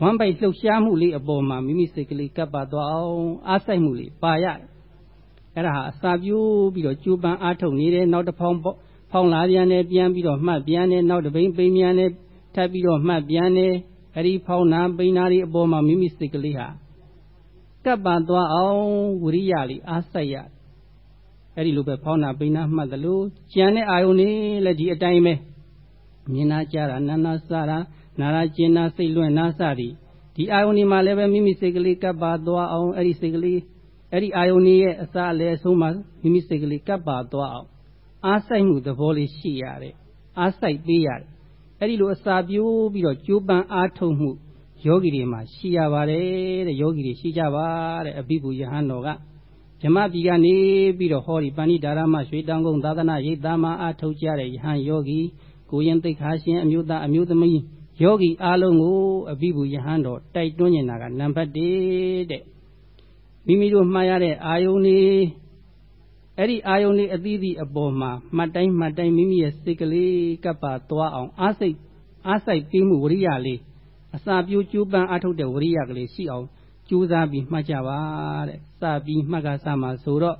ဝမ်းပိုက်လှုပ်ရှားမှုလေးအပေါ်မှာမိမိစိတ်ကလေးကပ်ပါသွားအောင်အားစိုက်မှုလေးပါရတယ်အဲ့ဒါဟာအစာပြိုးပြီးတော့ကျိုးပန်းအားထုတ်နေတယ်နောက်တစ်ဖောင်း ဖောင်းလာပြန်တယ်ပြန်ပြီးတော့မှတ်ပြန်တယ်နောက်တပိန်ပိန်မြန်တယ်ထပ်ပြီးတော့မှတ်ပြန်တယ်အဲ့ဒီဖောင်းနာပိန်နာတွေအပေါ်မှာမိမိစိတ်ကလေးဟာကပ်ပါသွားအောင်ဝရိယလေးအားစိုက်ရအဲ့ဒီလိုပဲဖောင်းနာပိန်နာမှတ်တယ်လို့ကြံတဲ့အာယုန်လေးလည်းဒီအတိုင်းပဲမြင်နာကြတာနာနာစတာနာရာကျင်နာစိတ်လွင့်နာစသည်ဒီအာယုန်ဒီမှာလည်းပဲမိမိစိတ်ကလေးကပ်ပါသွားအောင်အဲ့ဒီစိတ်ကလေးအဲ့ဒီအာယုန်ကြီးရဲ့အစအလယ်အဆုံးမှာမိမိစိတ်ကလေးကပ်ပါသွားအောင် အားစိုက်မှုသဘောလေးရှိရတယ်အားစိုက်ပေးရတယ်အဲ့ဒီလိုအစာပြိုးပြီးတော့ကြိုးပမ်းအားထုတ်မှုယောဂီတွေမှာရှိရပါတယ်တဲ့ယောဂီတွေရှိကြပါတဲ့အဘိဗုယဟန်တော်ကဓမ္မပြည်ကနေပြီးတော့ဟောဒီပဏိဒါရမရွှေတောင်ကုန်းသာသနာရိပ်သားမှာအားထုတ်ကြတဲ့ယဟန်ယောဂီကိုရင်သိက္ခာရှင်အမျိုးသားအမျိုးသမီးယောဂီအားလုံးကိုအဘိဗုယဟန်တော်တိုက်တွန်းနေတာကနံပါတ်1တဲ့မိမိတို့မှားရတဲ့အာယုန်တွေ အဲ့ဒီအာယုန်လေးအသီးသီးအပေါ်မှာမှတ်တိုင်းမှတ်တိုင်းမိမိရဲ့စိတ်ကလေးကပ်ပါသွားအောင်အားစိတ်အားစိုက်ပြီးမှုဝရိယလေးအစာပြိုးကျိုးပန်းအားထုတ်တဲ့ဝရိယကလေးရှိအောင်ကြိုးစားပြီးမှတ်ကြပါတဲ့စပြီးမှတ်ကစမှာဆိုတော့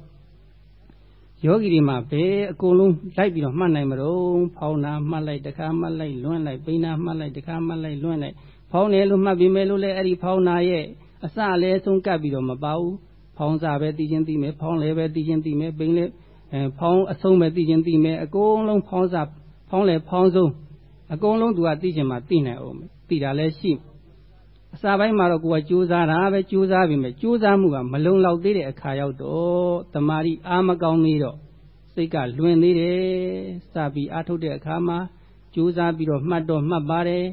ယောဂီတွေမှာဘယ်အကုန်လုံးလိုက်ပြီးတော့မှတ်နိုင်မလို့ဖောင်းနာမှတ်လိုက်တခါမှတ်လိုက်လွန်းလိုက်ပိန်းနာမှတ်လိုက်တခါမှတ်လိုက်လွန်းလိုက်ဖောင်းတယ်လို့မှတ်ပြီးမယ်လို့လည်းအဲ့ဒီဖောင်းနာရဲ့အစအလဲဆုံးကပ်ပြီးတော့မပါဘူး ဖောင်းစားပဲသိချင်းသိမယ်ဖောင်းလဲပဲသိချင်းသိမယ်ပိန်လဲအဲဖောင်းအဆုံးပဲသိချင်းသိမယ်အကုန်လုံးဖောင်းစားဖောင်းလဲဖောင်းဆုံးအကုန်လုံးသူကသိချင်းမှသိနိုင်အောင်သိတာလည်းရှိအစာပိုင်းမှာတော့ကိုကကြိုးစားတာပဲကြိုးစားပြီမယ်ကြိုးစားမှုကမလုံလောက်သေးတဲ့အခါရောက်တော့တမာရီအာမကောင်းသေးတော့စိတ်ကလွင်သေးတယ်စပြီးအာထုတ်တဲ့အခါမှာကြိုးစားပြီးတော့မှတ်တော့မှတ်ပါတယ်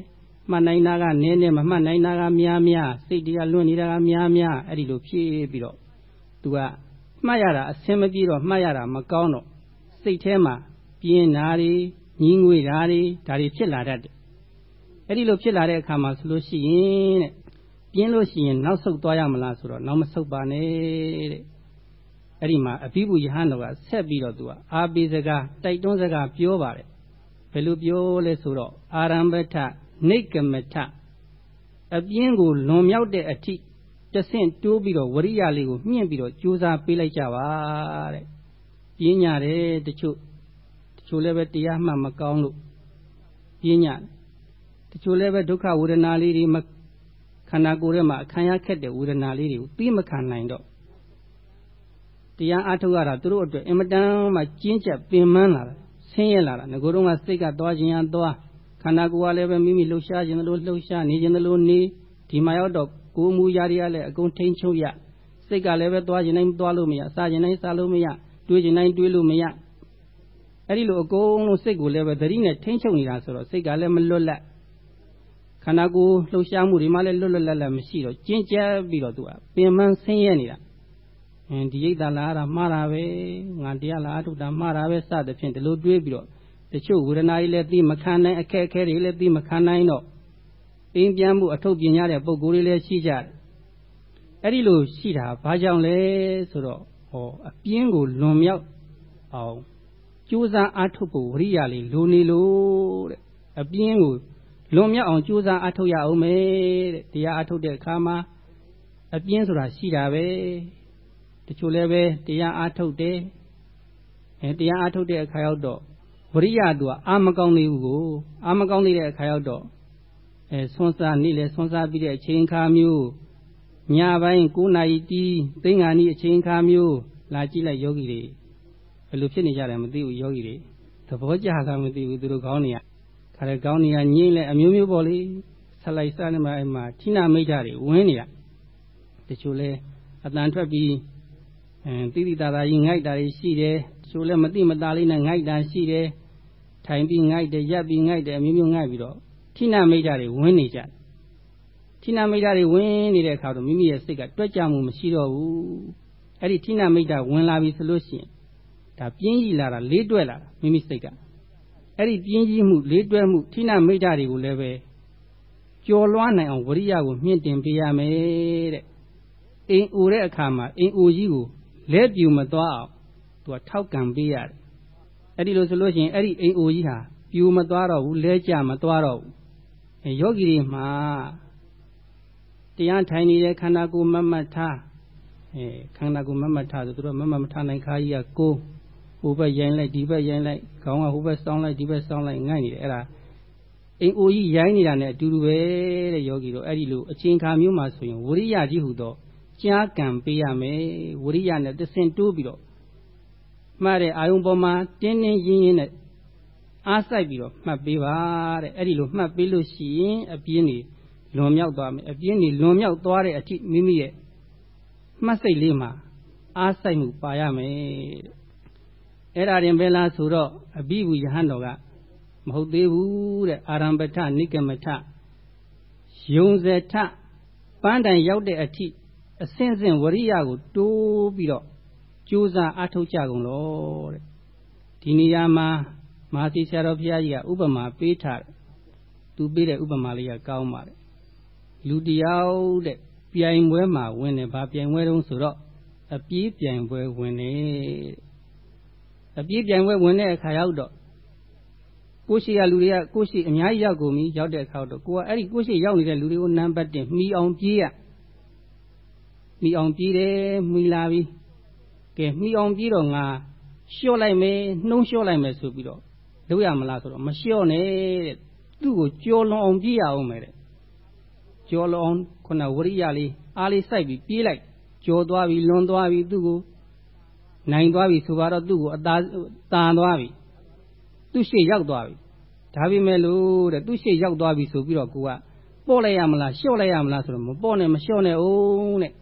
မှတ်နိုင်တာကနည်းနည်းမမှတ်နိုင်တာကများများစိတ်တရားလွင့်နေတာကများများအဲ့ဒီလိုဖြည့်ပြီးတော့ သူကမှတ်ရတာအဆင်မပြေတော့မှတ်ရတာမကောင်းတော့စိတ်ထဲမှာပြင်းတာတွေညီးငွေတာတွေဒါတွေဖြစ်လာတတ်တယ်အဲ့ဒီလိုဖြစ်လာတဲ့အခါမှာဆိုလို့ရှိရင်တဲ့ပြင်းလို့ရှိရင်နောက်ဆုတ်သွားရမလားဆိုတော့နောက်မဆုတ်ပါနဲ့တဲ့အဲ့ဒီမှာအဘိဗုယဟန်တော်ကဆက်ပြီးတော့သူကအာပိစကားတိုက်တွန်းစကားပြောပါတယ်ဘယ်လိုပြောလဲဆိုတော့အာရမ္ပထနေကမထအပြင်းကိုလွန်မြောက်တဲ့အထိ တဆင့်တိုးပြီးတော့ဝရိယလေးကိုမြင့်ပြီးတော့ကြိုးစားပေးလိုက်ကြပါတဲ့ပြင်းညာတယ်တချို့တချို့လည်းပဲတရားမှမကောင်းလို့ပြင်းညာတချို့လည်းပဲဒုက္ခဝေဒနာလေးတွေမခန္ဓာကိုယ်ထဲမှာခံရခက်တဲ့ဝေဒနာလေးတွေကိုပြီးမခံနိုင်တော့တရားအားထုတ်ရတာသူတို့အတွက်အင်မတန်မှကျဉ်းကျပ်ပင်ပန်းလာတယ်ဆင်းရဲလာတာငကိုယ်တော့ကစိတ်ကသွားခြင်းရသွားခန္ဓာကိုယ်ကလည်းပဲမိမိလှုပ်ရှားခြင်းလို့လှုပ်ရှားနေခြင်းလို့နေဒီမှာရောက်တော့ ကိုယ်မူရာတွေကလည်းအကုန်ထိန်ချုပ်ရစိတ်ကလည်းပဲသွားခြင်းတိုင်းသွားလို့မရစားခြင်းတိုင်းစားလို့မရတွေးခြင်းတိုင်းတွေးလို့မရအဲ့ဒီလိုအကုန်လုံးစိတ်ကိုလည်းပဲသတိနဲ့ထိန်ချုပ်နေတာဆိုတော့စိတ်ကလည်းမလွတ်လပ်ခန္ဓာကိုယ်လှုပ်ရှားမှုတွေမှလည်းလွတ်လွတ်လပ်လပ်မရှိတော့ကျဉ်ကျပ်ပြီးတော့သူကပင်ပန်းဆင်းရဲနေတာအင်းဒီရိတ်တာလားတာမှားတာပဲငါတရားလားထုတ်တာမှားတာပဲစသဖြင့်ဒီလိုတွေးပြီးတော့တချို့ဝေဒနာတွေလည်းသိမခံနိုင်အခက်အခဲတွေလည်းသိမခံနိုင်တော့ အိမ်ပြန်မှုအထုတ်ပညာတဲ့ပုံကိုယ်တွေလည်းရှိကြတယ်အဲ့ဒီလိုရှိတာဘာကြောင့်လဲဆိုတော့ဟောအပြင်းကိုလွန်မြောက်အောင်ကြိုးစားအားထုတ်ဖို့ဝရိယလေးလိုနေလို့တဲ့အပြင်းကိုလွန်မြောက်အောင်ကြိုးစားအားထုတ်ရအောင်မယ်တဲ့တရားအားထုတ်တဲ့အခါမှာအပြင်းဆိုတာရှိတာပဲတချို့လည်းပဲတရားအားထုတ်တယ်အဲတရားအားထုတ်တဲ့အခါရောက်တော့ဝရိယသူကအာမကောင်းသေးဘူးကိုအာမကောင်းသေးတဲ့အခါရောက်တော့ အဲဆွမ်းစားနေ့လေဆွမ်းစားပြီးတဲ့အချိန်ခါမျိုးညပိုင်း9နာရီတီးသိင်္ဂာနီအချိန်ခါမျိုးလာကြည့်လိုက်ယောဂီတွေဘယ်လိုဖြစ်နေကြတယ်မသိဘူးယောဂီတွေသဘောကျတာမသိဘူးသူတို့ကောင်းနေရခါရကောင်းနေရညင်းလဲအမျိုးမျိုးပေါ့လေဆက်လိုက်စားနေမှအဲ့မှာဌိနမိတ်္တတွေဝင်းနေတာတချို့လဲအတန်ထွက်ပြီးအဲတိတိတာတာကြီးငိုက်တာတွေရှိတယ်တချို့လဲမတိမတာလေးနဲ့ငိုက်တာရှိတယ်ထိုင်ပြီးငိုက်တယ်ရပ်ပြီးငိုက်တယ်အမျိုးမျိုးငိုက်ပြီးတော့ ဌိနမိတ်္တတွေဝင်းနေကြတယ်ဌိနမိတ်္တတွေဝင်းနေတဲ့အခါတော့မိမိရဲ့စိတ်ကတွက်ကြမှုမရှိတော့ဘူးအဲ့ဒီဌိနမိတ်္တဝင်လာပြီဆိုလို့ရှိရင်ဒါပြင်းကြီးလာတာလေးတွဲလာတာမိမိစိတ်ကအဲ့ဒီပြင်းကြီးမှုလေးတွဲမှုဌိနမိတ်္တတွေကိုလည်းပဲကျော်လွှားနိုင်အောင်ဝရိယကိုမြင့်တင်ပေးရမယ်တဲ့အိမ်အိုတဲ့အခါမှာအိမ်အိုကြီးကိုလဲပြူမသွားအောင်သူကထောက်ကံပေးရတယ်အဲ့ဒီလိုဆိုလို့ရှိရင်အဲ့ဒီအိမ်အိုကြီးဟာပြူမသွားတော့ဘူးလဲကျမသွားတော့ဘူးအဲ ယောဂီတွေမှာတရားထိုင်နေတဲ့ခန္ဓာကိုယ်မမတ်ထားအဲခန္ဓာကိုယ်မမတ်ထားဆိုသူတို့မမတ်မထားနိုင်ခါကြီးကကိုဟိုဘက်ရိုင်းလိုက်ဒီဘက်ရိုင်းလိုက်ခေါင်းကဟိုဘက်စောင်းလိုက်ဒီဘက်စောင်းလိုက်ငိုက်နေတယ်အဲ့ဒါအိမ်အိုကြီးရိုင်းနေတာနဲ့အတူတူပဲတဲ့ယောဂီတို့အဲ့ဒီလိုအချိန်ခါမျိုးမှာဆိုရင်ဝရိယကြီးဟူသောကြားကံပေးရမယ်ဝရိယနဲ့တဆင့်တိုးပြီးတော့မှတ်တဲ့အာယုံပေါ်မှာတင်းတင်းရင်းရင်းနဲ့ အားစိုက်ပြီးတော့မှတ်ပေးပါတဲ့အဲ့ဒီလိုမှတ်ပေးလို့ရှိရင်အပြင်းနေလွန်မြောက်သွားမယ်အပြင်းနေလွန်မြောက်သွားတဲ့အထိမိမိရဲ့မှတ်စိတ်လေးမှာအားစိုက်မှုပါရမယ်တဲ့အဲ့ဒါရင်ပဲလားဆိုတော့အဘိဝယဟန်တော်ကမဟုတ်သေးဘူးတဲ့အာရမ္ပထနိကမထယုံဇထပန်းတိုင်ရောက်တဲ့အထိအစင်းစင်းဝရိယကိုတိုးပြီးတော့ကြိုးစားအားထုတ်ကြကုန်လို့တဲ့ဒီနေရာမှာ မဟာစီဆရာတော်ဘုရားကြီးကဥပမာပေးထားတယ်သူပေးတဲ့ဥပမာလေးကကောင်းပါတယ်လူတယောက်တဲ့ပြိုင်ပွဲမှာဝင်တယ်ဗာပြိုင်ပွဲတုံးဆိုတော့အပြေးပြိုင်ပွဲဝင်တယ်အပြေးပြိုင်ပွဲဝင်တဲ့အခါရောက်တော့ကိုရှိရလူတွေကကိုရှိအများကြီးရောက်ကုန်ပြီရောက်တဲ့အခါတော့ကိုကအဲ့ဒီကိုရှိရောက်နေတဲ့လူတွေကိုနံပါတ်1မှီအောင်ပြေးရမှီအောင်ပြေးတယ်မှီလာပြီကဲမှီအောင်ပြေးတော့ငါလျှော့လိုက်မယ်နှုံးလျှော့လိုက်မယ်ဆိုပြီးတော့ လုပ်ရမလားဆိုတော့မလျှော့နဲ့တဲ့သူ့ကိုကြော်လွန်အောင်ပြေးရအောင်မယ်တဲ့ကြော်လွန်အောင်ခုနဝရိယလေးအားလေးစိုက်ပြီးပြေးလိုက်ကြော်သွားပြီလွန်သွားပြီသူ့ကိုနိုင်သွားပြီဆိုတော့သူ့ကိုအသာတန်သွားပြီသူ့ရှေ့ရောက်သွားပြီဒါပေမဲ့လို့တဲ့သူ့ရှေ့ရောက်သွားပြီဆိုပြီးတော့ကိုကပေါ့လိုက်ရမလားလျှော့လိုက်ရမလားဆိုတော့မပေါ့နဲ့မလျှော့နဲ့အောင်တဲ့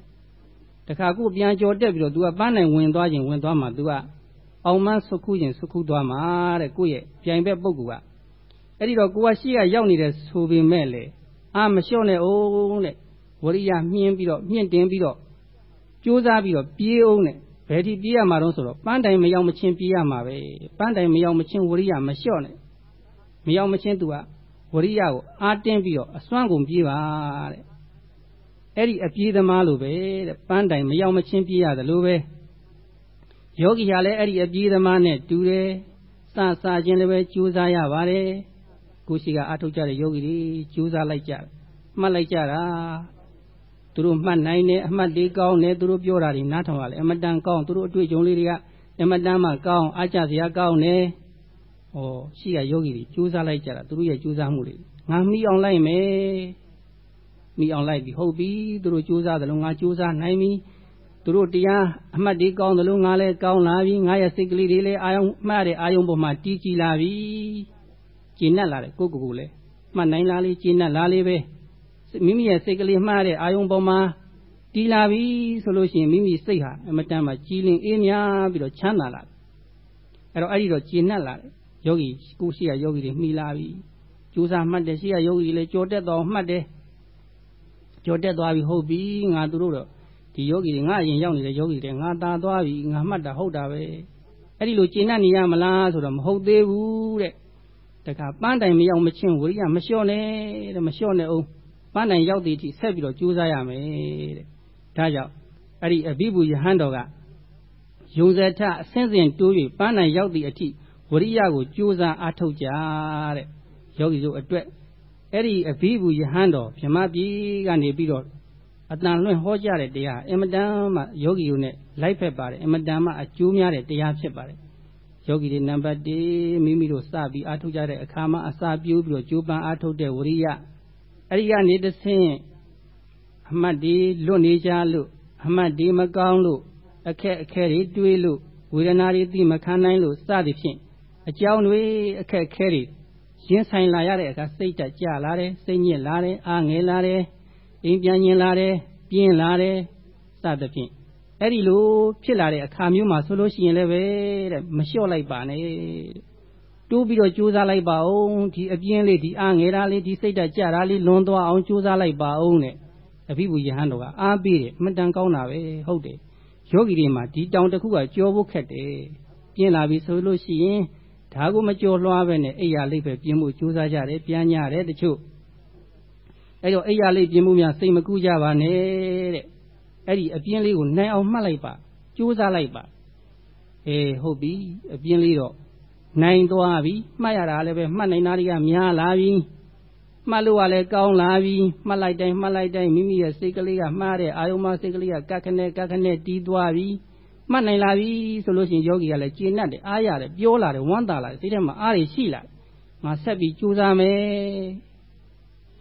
တခါကိုပြန်ကြော်တက်ပြီးတော့ तू ကပန်းနိုင်ဝင်သွားခြင်းဝင်သွားမှ तू က အောင်မဆုခုခြင်းဆုခုသွားမှာတဲ့ကိုယ့်ရဲ့ပြိုင်ဘက်ပုဂ္ဂိုလ်ကအဲ့ဒီတော့ကိုကရှေ့ကရောက်နေတဲ့ဆိုပေမဲ့လေအာမလျှော့နဲ့အောင်တဲ့ဝရိယမြင်းပြီးတော့မြင့်တင်ပြီးတော့ကြိုးစားပြီးတော့ပြေးအောင်တဲ့ဘယ်ဒီပြေးရမှာတော့ဆိုတော့ပန်းတိုင်မရောက်မချင်းပြေးရမှာပဲပန်းတိုင်မရောက်မချင်းဝရိယမလျှော့နဲ့မရောက်မချင်းသူကဝရိယကိုအားတင်းပြီးတော့အစွမ်းကုန်ပြေးပါတဲ့အဲ့ဒီအပြေးသမားလိုပဲတဲ့ပန်းတိုင်မရောက်မချင်းပြေးရတယ်လို့ပဲ ယောဂီဟာလည်းအဲ့ဒီအပြေးသမားနဲ့တူတယ်စစချင်းလည်းပဲကြိုးစားရပါတယ်ကိုရှိကအထုတ်ကြတဲ့ယောဂီတွေကြိုးစားလိုက်ကြမှတ်လိုက်ကြတာသူတို့မှတ်နိုင်တယ်အမှတ်လေးကောင်းတယ်သူတို့ပြောတာတွေနားထောင်ရလဲအမတန်ကောင်းသူတို့အတွေ့အကြုံလေးတွေကအမတန်မှကောင်းအားကြစရာကောင်းတယ်ဩရှိရယောဂီတွေကြိုးစားလိုက်ကြတာသူတို့ရဲ့ကြိုးစားမှုတွေငါမိအောင်လိုက်မယ်မိအောင်လိုက်ပြီဟုတ်ပြီသူတို့ကြိုးစားတယ်လို့ငါကြိုးစားနိုင်ပြီ သူတို့တရားအမှတ်တွေကောင်းတယ်လို့ငါလည်းကောင်းလာပြီငါရဲ့စိတ်ကလေးတွေလည်းအာယုံမှတ်တဲ့အာယုံပေါ်မှာတီးကြည်လာပြီကျဉ်တ်လာတယ်ကိုကိုကိုလည်းမှတ်နိုင်လားလေကျဉ်တ်လာလေပဲမိမိရဲ့စိတ်ကလေးမှားတဲ့အာယုံပေါ်မှာတီးလာပြီဆိုလို့ရှိရင်မိမိစိတ်ဟာအမတန်မှကြည်လင်အေးမြပြီးတော့ချမ်းသာလာတယ်အဲ့တော့အဲ့ဒီတော့ကျဉ်တ်လာတယ်ယောဂီကိုရှိရယောဂီတွေမှီလာပြီကြိုးစားမှတ်တယ်ရှိရယောဂီတွေလည်းကြော်တက်တော်မှတ်တယ်ကြော်တက်သွားပြီဟုတ်ပြီငါတို့တော့ ဒီယောဂီတွေငါအရင်ရောက်နေတဲ့ယောဂီတွေငါသာသွားပြီငါမှတ်တာဟုတ်တာပဲအဲ့ဒီလိုကျင့်တတ်နေရမလားဆိုတော့မဟုတ်သေးဘူးတဲ့တခါပန်းတိုင်မရောက်မချင်းဝိရိယမလျှော့နဲ့တဲ့မလျှော့နဲ့အောင်ပန်းတိုင်ရောက်သည့်အထိဆက်ပြီးတော့ကြိုးစားရမယ်တဲ့ဒါကြောင့်အဲ့ဒီအဘိဗုယဟန်တော်ကယုံဇထအစင်းစင်တိုး၍ပန်းတိုင်ရောက်သည့်အထိဝရိယကိုကြိုးစားအားထုတ်ကြတဲ့ယောဂီတို့အတွက်အဲ့ဒီအဘိဗုယဟန်တော်ဗြဟ္မပြည်ကနေပြီးတော့ အတန်လွင့်ဟောကြားတဲ့တရားအင်မတန်မှယောဂီတို့နဲ့လိုက်ဖက်ပါတယ်အင်မတန်မှအကျိုးများတဲ့တရားဖြစ်ပါတယ်ယောဂီတွေနံပါတ်1မိမိတို့စပြီးအားထုတ်ကြတဲ့အခါမှာအစာပြိုးပြီးတော့ကြိုးပမ်းအားထုတ်တဲ့ဝရိယအဲ့ဒီကနေတဆင့်အမှတ်ဒီလွတ်နေကြလို့အမှတ်ဒီမကောင်းလို့အခက်အခဲတွေတွေးလို့ဝေဒနာတွေသိမခံနိုင်လို့စသည်ဖြင့်အကြောင်းတွေအခက်ခဲတွေရင်ဆိုင်လာရတဲ့အခါစိတ်တက်ကြလာတယ်စိတ်ညစ်လာတယ်အားငယ်လာတယ် အိမ်ပြန်ညင်လာတယ်ပြင်းလာတယ်စသဖြင့်အဲ့ဒီလိုဖြစ်လာတဲ့အခါမျိုးမှာဆိုလို့ရှိရင်လည်းပဲတဲ့မလျှော့လိုက်ပါနဲ့တိုးပြီးတော့ကြိုးစားလိုက်ပါအောင်ဒီအပြင်းလေးဒီအားငယ်တာလေးဒီစိတ်ဓာတ်ကြတာလေးလွန်သွားအောင်ကြိုးစားလိုက်ပါအောင်တဲ့အဘိဗုယဟန်တော်ကအားပေးတယ်မတန်ကောင်းတာပဲဟုတ်တယ်ယောဂီတွေမှာဒီတောင်တစ်ခုကကြောဖို့ခက်တယ်ပြင်းလာပြီဆိုလို့ရှိရင်ဒါကိုမကြော်လွှားပဲနဲ့အိယာလိပ်ပဲပြင်းမှုကြိုးစားကြတယ်ပြန်ညတယ်တချို့ အဲ့တော့အိယာလိပ်ပြင်းမှုများစိတ်မကူးကြပါနဲ့တဲ့အဲ့ဒီအပြင်းလေးကိုနိုင်အောင်မှတ်လိုက်ပါကြိုးစားလိုက်ပါအေးဟုတ်ပြီအပြင်းလေးတော့နိုင်သွားပြီမှတ်ရတာလည်းပဲမှတ်နိုင်တာတွေကများလာပြီမှတ်လို့ကလည်းကောင်းလာပြီမှတ်လိုက်တိုင်းမှတ်လိုက်တိုင်းမိမိရဲ့စိတ်ကလေးကမှားတဲ့အာယုံမစိတ်ကလေးကကက်ခနဲ့ကက်ခနဲ့တီးသွားပြီမှတ်နိုင်လာပြီဆိုလို့ရှိရင်ယောဂီကလည်းကျေနပ်တယ်အားရတယ်ပြောလာတယ်ဝမ်းသာလာတယ်စိတ်ထဲမှာအားတွေရှိလာတယ်မငါဆက်ပြီးကြိုးစားမယ်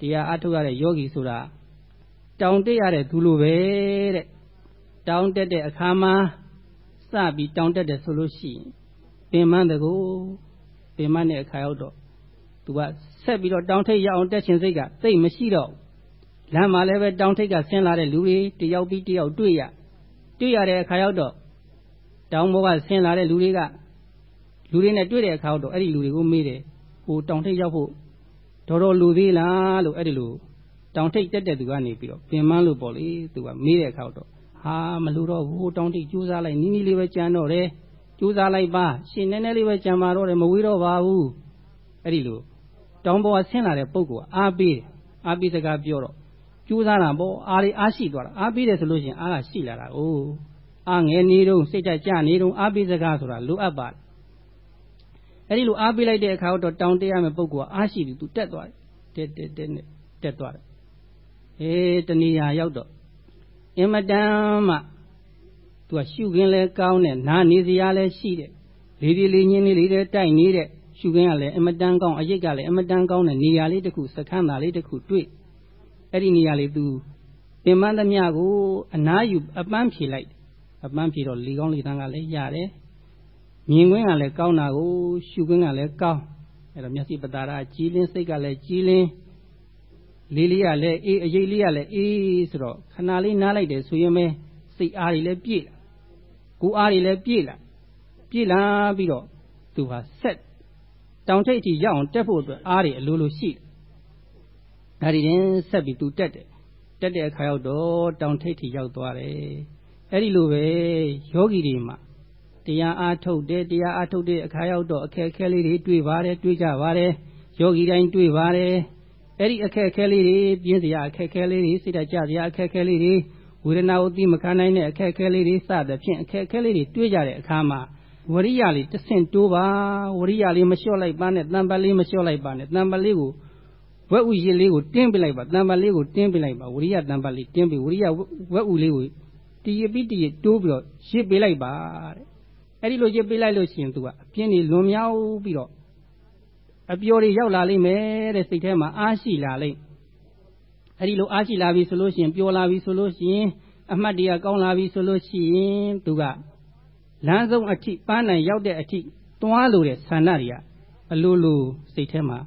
တရားအထုတ်ရတဲ့ယောဂီဆိုတာတောင်တက်ရတဲ့သူလိုပဲတဲ့တောင်တက်တဲ့အခါမှာစပြီးတောင်တက်တယ်ဆိုလို့ရှိရင်ပင်မတကူပင်မတဲ့အခါရောက်တော့သူကဆက်ပြီးတော့တောင်ထိပ်ရအောင်တက်ခြင်းစိတ်ကသိမ့်မရှိတော့လမ်းမှာလည်းပဲတောင်ထိပ်ကဆင်းလာတဲ့လူတွေတယောက်ပြီးတယောက်တွေ့ရတွေ့ရတဲ့အခါရောက်တော့တောင်ဘောကဆင်းလာတဲ့လူတွေကလူတွေနဲ့တွေ့တဲ့အခါတော့အဲ့ဒီလူတွေကိုမေးတယ်ဟိုတောင်ထိပ်ရောက်ဖို့ တော်တော်လူသေးလားလို့အဲ့ဒီလိုတောင်ထိပ်တက်တဲ့သူကနေပြီးတော့ပြင်မလို့ပေါ့လေသူကမေးတဲ့အခါတော့ဟာမလူတော့ဘူးတောင်ထိပ်ကြိုးစားလိုက်နီးနီးလေးပဲကြံတော့တယ်ကြိုးစားလိုက်ပါရှင်နည်းနည်းလေးပဲကြံပါတော့တယ်မဝေးတော့ပါဘူးအဲ့ဒီလိုတောင်ပေါ်ဆင်းလာတဲ့ပုဂ္ဂိုလ်ကအားပေးအားပေးစကားပြောတော့ကြိုးစားတာပေါ့အားလေးအားရှိသွားတာအားပေးတယ်ဆိုလို့ရှိရင်အားကရှိလာတာအိုးအားငယ်နေတော့စိတ်ဓာတ်ကြနေတော့အားပေးစကားဆိုတာလိုအပ်ပါတယ် အဲ့ဒီလိုအားပေးလိုက်တဲ့အခါတော့တောင်းတရမယ်ပုဂ္ဂိုလ်ကအားရှိပြီသူတက်သွားတယ်တက်တက်တက်နဲ့တက်သွားတယ်အေးတဏှာရောက်တော့အင်မတန်မှသူကရှုခင်းလဲကောင်းတဲ့နာနေစရာလဲရှိတဲ့လေးဒီလေးညင်းလေးလေးတဲ့တိုက်နေတဲ့ရှုခင်းကလည်းအင်မတန်ကောင်းအရိတ်ကလည်းအင်မတန်ကောင်းတဲ့နေရာလေးတစ်ခုစခန်းသာလေးတစ်ခုတွေ့အဲ့ဒီနေရာလေးသူပင်မသမျှကိုအနားယူအပန်းဖြေလိုက်အပန်းဖြေတော့လေကောင်းလေတန်းကလည်းရတယ် မြင်ကွင်းကလည်းကောင်းတာကိုရှုခွင်းကလည်းကောင်းအဲ့တော့မျက်စိပတာရကြီးလင်းစိတ်ကလည်းကြီးလင်းလေးလေးကလည်းအေးအရေးလေးကလည်းအေးဆိုတော့ခဏလေးနားလိုက်တယ်ဆိုရင်ပဲစိတ်အားတွေလည်းပြည့်လာကိုယ်အားတွေလည်းပြည့်လာပြည့်လာပြီးတော့သူဟာဆက်တောင်ထိပ်အထိရောက်အောင်တက်ဖို့အတွက်အားတွေအလိုလိုရှိဒါဒီရင်ဆက်ပြီးသူတက်တယ်တက်တဲ့အခါရောက်တော့တောင်ထိပ်ထိရောက်သွားတယ်အဲ့ဒီလိုပဲယောဂီတွေမှာ တရားအားထုတ်တယ်တရားအားထုတ်တဲ့အခါရောက်တော့အခက်အခဲလေးတွေတွေ့ပါတယ်တွေ့ကြပါတယ်ယောဂီတိုင်းတွေ့ပါတယ်အဲ့ဒီအခက်အခဲလေးတွေပြင်းစရာအခက်အခဲလေးတွေစိတ်ဓာတ်ကြစရာအခက်အခဲလေးတွေဝေဒနာကိုသိမခံနိုင်တဲ့အခက်အခဲလေးတွေစသဖြင့်အခက်အခဲလေးတွေတွေ့ကြတဲ့အခါမှာဝရိယလေးတဆင့်တိုးပါဝရိယလေးမလျှော့လိုက်ပါနဲ့တံပလေးမလျှော့လိုက်ပါနဲ့တံပလေးကိုဝက်ဥရည်လေးကိုတင်းပြလိုက်ပါတံပလေးကိုတင်းပြလိုက်ပါဝရိယတံပလေးတင်းပြဝရိယဝက်ဥလေးကိုတည်ရပြီးတည်တိုးပြီးတော့ရစ်ပေးလိုက်ပါတဲ့ အဲ့ဒီလိုရစ်ပေးလိုက်လို့ရှိရင်သူကအပြင်းတွေလွန်မြောက်ပြီးတော့အပျော်တွေရောက်လာလိမ့်မယ်တဲ့စိတ်ထဲမှာအားရှိလာလိမ့်အဲ့ဒီလိုအားရှိလာပြီဆိုလို့ရှိရင်ပျော်လာပြီဆိုလို့ရှိရင်အမှတ်တရကောင်းလာပြီဆိုလို့ရှိရင်သူကလမ်းဆုံးအထိပန်းနိုင်ရောက်တဲ့အထိတွားလို့တဲ့ဆန္ဒတွေကအလိုလိုစိတ်ထဲမှာ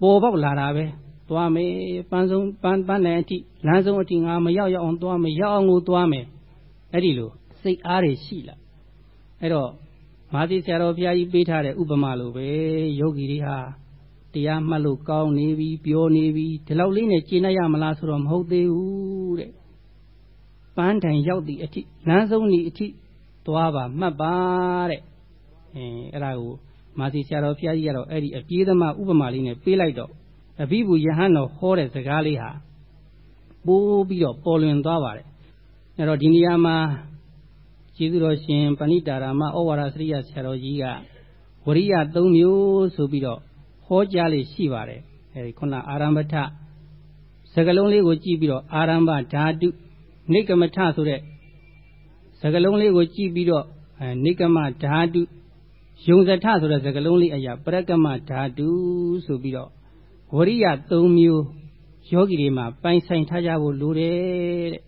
ပေါ်ပေါက်လာတာပဲသွားမယ်ပန်းဆုံးပန်းပန်းနိုင်အထိလမ်းဆုံးအထိငါမရောက်ရောက်အောင်သွားမယ်ရောက်အောင်ကိုသွားမယ်အဲ့ဒီလိုစိတ်အားတွေရှိလာ အဲ့တော့မာသီဆရာတော်ဘုရားကြီးပေးထားတဲ့ဥပမာလိုပဲယောဂီတွေဟာတရားမှတ်လို့ကောင်းနေပြီပြောနေပြီဒီလောက်လေးနဲ့ကျင့်ရမလားဆိုတော့မဟုတ်သေးဘူးတဲ့ပန်းတိုင်ရောက်သည့်အထိလမ်းဆုံးဤအထိသွားပါမှတ်ပါတဲ့အဲအဲ့ဒါကိုမာစီဆရာတော်ဘုရားကြီးကတော့အဲ့ဒီအပြေးသမားဥပမာလေးနဲ့ပေးလိုက်တော့အဘိဘူယဟန်တော်ဟောတဲ့စကားလေးဟာပိုးပြီးတော့ပေါ်လွင်သွားပါတယ်အဲ့တော့ဒီနေရာမှာ ကျေးဇူးတော်ရှင်ပဏိတာရမဩဝါဒစရိယဆရာတော်ကြီးကဝရိယ၃မျိုးဆိုပြီးတော့ဟောကြားလေးရှိပါတယ်အဲဒီခုနအာရမ္ဗထစကလုံးလေးကိုကြည့်ပြီးတော့အာရမ္ဗဓာတုနိကမထဆိုတဲ့စကလုံးလေးကိုကြည့်ပြီးတော့နိကမဓာတုယုံဇထဆိုတဲ့စကလုံးလေးအရာပရကမဓာတုဆိုပြီးတော့ဝရိယ၃မျိုးယောဂီတွေမှာပိုင်ဆိုင်ထားကြဖို့လိုတယ်တဲ့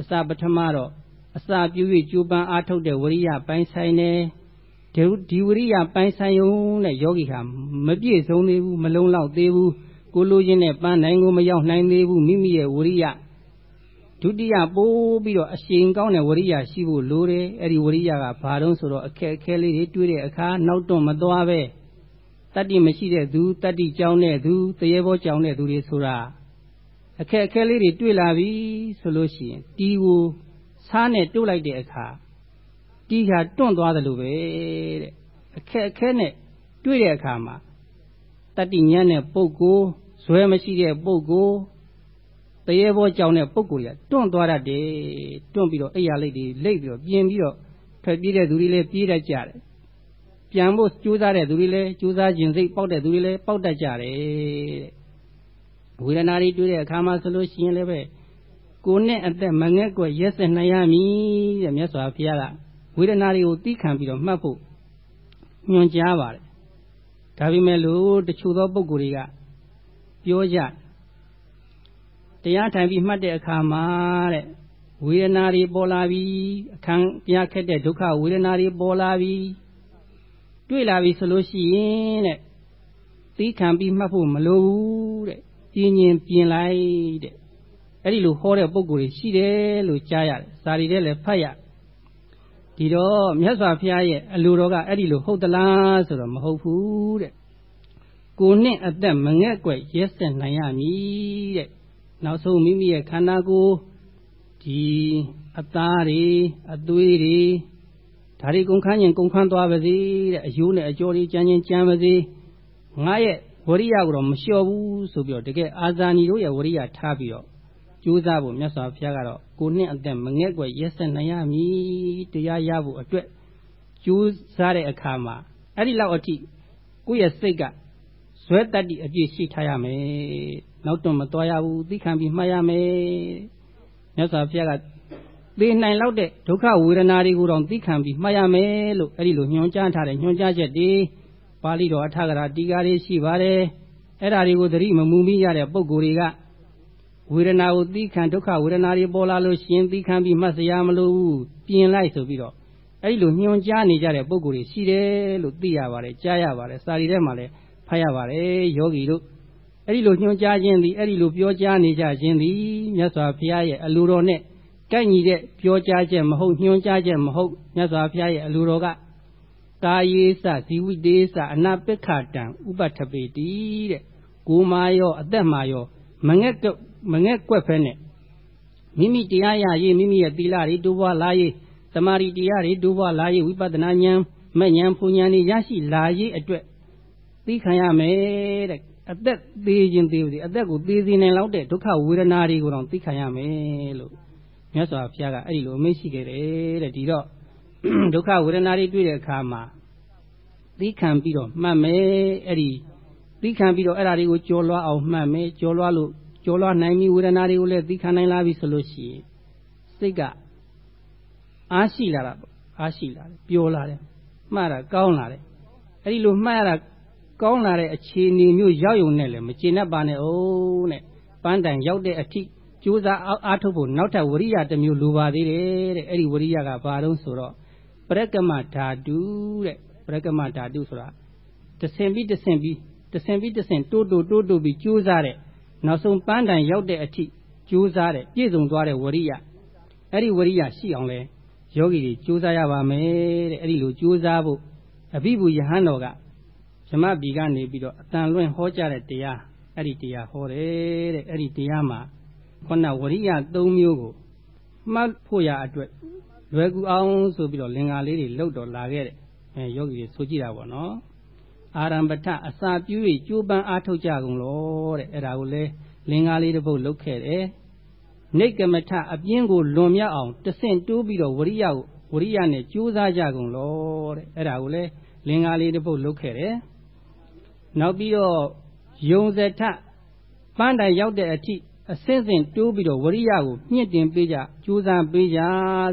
အစပထမတော့ အစာပြု၍ကြိုးပမ်းအားထုတ်တဲ့ဝရိယပိုင်းဆိုင်တယ်ဒီဝရိယပိုင်းဆိုင်ုံနဲ့ယောဂီဟာမပြည့်စုံသေးဘူးမလုံလောက်သေးဘူးကိုလိုချင်တဲ့ပန်းနိုင်ကိုမရောက်နိုင်သေးဘူးမိမိရဲ့ဝရိယဒုတိယပိုးပြီးတော့အရှိန်ကောင်းတဲ့ဝရိယရှိဖို့လိုတယ်အဲ့ဒီဝရိယကဘာတော့ဆိုတော့အခက်အခဲလေးတွေတွေ့တဲ့အခါနောက်တော့မသွားပဲတတ္တိမရှိတဲ့သူတတ္တိကြောင်းတဲ့သူတရေဘောကြောင်းတဲ့သူတွေဆိုတာအခက်အခဲလေးတွေတွေ့လာပြီဆိုလို့ရှိရင်တီကို ဆားနဲ့တိုးလိုက်တဲ့အခါတီးခါတွန့်သွားတယ်လို့ပဲတဲ့အခက်အခဲနဲ့တွေ့တဲ့အခါမှာတတိညံ့တဲ့ပုဂ္ဂိုလ်ဇွဲမရှိတဲ့ပုဂ္ဂိုလ်တရေဘောကြောင်တဲ့ပုဂ္ဂိုလ်တွေကတွန့်သွားတတ်တယ်တွန့်ပြီးတော့အိယာလိတ်တွေလိတ်ပြီးတော့ပြင်ပြီးတော့ထွက်ပြေးတဲ့သူတွေလည်းပြေးတတ်ကြတယ်ပြန်ဖို့ကြိုးစားတဲ့သူတွေလည်းကြိုးစားခြင်းစိတ်ပေါက်တဲ့သူတွေလည်းပေါက်တတ်ကြတယ်တဲ့ဝေဒနာတွေတွေ့တဲ့အခါမှာဆိုလို့ရှိရင်လည်းပဲ ကိုနဲ့အသက်မငဲ့ကွက်ရက်စက်နိုင်ရမည်တဲ့မြတ်စွာဘုရားကဝေဒနာတွေကိုသိခံပြီးတော့မှတ်ဖို့ညွှန်ကြားပါတယ်တဒါပေမဲ့လို့တချို့သောပုဂ္ဂိုလ်တွေကပြောကြတရားထိုင်ပြီးမှတ်တဲ့အခါမှာတဲ့ဝေဒနာတွေပေါ်လာပြီအခန်းပြခက်တဲ့ဒုက္ခဝေဒနာတွေပေါ်လာပြီတွေ့လာပြီဆိုလို့ရှိရင်တဲ့သီးခံပြီးမှတ်ဖို့မလိုဘူးတဲ့ပြင်းရင်ပြင်းလိုက်တဲ့ အဲ့ဒီလိုဟောတဲ့ပုံကိုယ်ရှိတယ်လို့ကြားရတယ်စာရီထဲလည်းဖတ်ရဒီတော့မြတ်စွာဘုရားရဲ့အလိုတော်ကအဲ့ဒီလိုဟုတ်သလားဆိုတော့မဟုတ်ဘူးတဲ့ကိုနဲ့အသက်မငဲ့ကွယ်ရက်ဆက်နိုင်ရမည်တဲ့နောက်ဆုံးမိမိရဲ့ခန္ဓာကိုယ်ဒီအသားတွေအသွေးတွေဒါတွေကုန်ခန်းရင်ကုန်ခန်းသွားပါစေတဲ့အယိုးနဲ့အကျော်တွေကြမ်းချင်းကြမ်းပါစေငါရဲ့ဝရိယကိုတော့မလျှော့ဘူးဆိုပြီးတော့တကယ်အာဇာနည်တို့ရဲ့ဝရိယထားပြီးတော့ ကြိုးစားဖို့မြတ်စွာဘုရားကတော့ကိုနှစ်အသက်မငဲ့ွယ်ရက်ဆက်နိုင်ရမည်တရားရဖို့အတွက်ကြိုးစားတဲ့အခါမှာအဲ့ဒီလောက်အထိကိုယ့်ရဲ့စိတ်ကဇွဲတတ္တိအပြည့်ရှိထားရမယ်နောက်တော့မတော်ရဘူးသိခံပြီးမှတ်ရမယ်မြတ်စွာဘုရားကသိနိုင်လောက်တဲ့ဒုက္ခဝေဒနာတွေကိုတော့သိခံပြီးမှတ်ရမယ်လို့အဲ့ဒီလိုညွှန်ကြားထားတဲ့ညွှန်ကြားချက်တွေပါဠိတော်အထကရာတီကာတွေရှိပါတယ်အဲ့ဒါတွေကိုသတိမမူမိရတဲ့ပုဂ္ဂိုလ်တွေက ဝေဒနာကိုသိခံဒုက္ခဝေဒနာတွေပေါ်လာလို့ရှင်သိခံပြီးမှတ်စရာမလိုဘူးပြင်လိုက်ဆိုပြီးတော့အဲ့ဒီလိုညွှန်ကြားနေကြတဲ့ပုဂ္ဂိုလ်တွေရှိတယ်လို့သိရပါတယ်ကြားရပါတယ်စာရီထဲမှာလည်းဖတ်ရပါတယ်ယောဂီတို့အဲ့ဒီလိုညွှန်ကြားခြင်းသည်အဲ့ဒီလိုပြောကြားနေကြခြင်းသည်မြတ်စွာဘုရားရဲ့အလိုတော်နဲ့ကိုက်ညီတဲ့ပြောကြားချက်မဟုတ်ညွှန်ကြားချက်မဟုတ်မြတ်စွာဘုရားရဲ့အလိုတော်ကကာယေသဇီဝိတေသအနာပိခတံဥပထပေတိတဲ့ကိုမာယောအသက်မာယောမငဲ့ မငဲ့ကွက်ဖဲနဲ့မိမိတရားရရေးမိမိရဲ့သီလတွေတိုးပွားလာရေးတမာရီတရားတွေတိုးပွားလာရေးဝိပဿနာဉာဏ်မဲ့ဉာဏ်ဖူဉာဏ်တွေရရှိလာရေးအတွက်သိခံရမယ်တဲ့အသက်သေးခြင်းသေးပြီအသက်ကိုသေးစေနိုင်လောက်တဲ့ဒုက္ခဝေဒနာတွေကိုတော့သိခံရမယ်လို့မြတ်စွာဘုရားကအဲ့ဒီလိုအမိန့်ရှိခဲ့တယ်တဲ့ဒီတော့ဒုက္ခဝေဒနာတွေတွေ့တဲ့အခါမှာသိခံပြီးတော့မှတ်မယ်အဲ့ဒီသိခံပြီးတော့အဲ့ဒါတွေကိုကြော်လွှားအောင်မှတ်မယ်ကြော်လွှားလို့ ကြော်လွှားနိုင်ပြီဝေဒနာတွေကိုလည်းသိခံနိုင်လာပြီဆိုလို့ရှိရင်စိတ်ကအားရှိလာတာပေါ့အားရှိလာတယ်ပျော်လာတယ်မှတ်တာကောင်းလာတယ်အဲ့ဒီလိုမှတ်ရတာကောင်းလာတဲ့အခြေအနေမျိုးရောက်ုံနဲ့လည်းမကျေနပ်ပါနဲ့အောင်တဲ့ပန်းတိုင်ရောက်တဲ့အထိကြိုးစားအားထုတ်ဖို့နောက်ထပ်ဝရိယတစ်မျိုးလိုပါသေးတယ်တဲ့အဲ့ဒီဝရိယကဘာတုံးဆိုတော့ပရကမဓာတုတဲ့ပရကမဓာတုဆိုတာတဆင်ပြီးတဆင်ပြီးတဆင်ပြီးတဆင်တိုးတိုးတိုးတိုးပြီးကြိုးစားတဲ့ နောက်ဆုံးပန်းတိုင်ရောက်တဲ့အထိကြိုးစားတဲ့ပြည့်စုံသွားတဲ့ဝရိယအဲ့ဒီဝရိယရှိအောင်လဲယောဂီတွေကြိုးစားရပါမယ်တဲ့အဲ့ဒီလိုကြိုးစားဖို့အဘိဗုယဟန်တော်ကဇမဘီကနေပြီးတော့အတန်လွင့်ဟောကြားတဲ့တရားအဲ့ဒီတရားဟောတယ်တဲ့အဲ့ဒီတရားမှာခုနဝရိယ၃မျိုးကိုမှတ်ဖို့ရအတွက်လွယ်ကူအောင်ဆိုပြီးတော့လင်္ကာလေးတွေလှုပ်တော်လာခဲ့တဲ့အဲယောဂီတွေဆိုကြည့်တာပေါ့နော် အာရံပထအစာပြူ၍ကြိုးပမ်းအားထုတ်ကြကုန်လို့တဲ့အဲ့ဒါကိုလေလင်္ကာလေးတစ်ပုတ်လှုပ်ခဲ့တယ်နေကမထအပြင်းကိုလွန်မြောက်အောင်တဆင့်တိုးပြီးတော့ဝရိယကိုဝရိယနဲ့ကြိုးစားကြကုန်လို့တဲ့အဲ့ဒါကိုလေလင်္ကာလေးတစ်ပုတ်လှုပ်ခဲ့တယ်နောက်ပြီးတော့ယုံစထပန်းတိုင်ရောက်တဲ့အထိအစင်းစင်တိုးပြီးတော့ဝရိယကိုမြင့်တင်ပေးကြကြိုးစားပေးကြ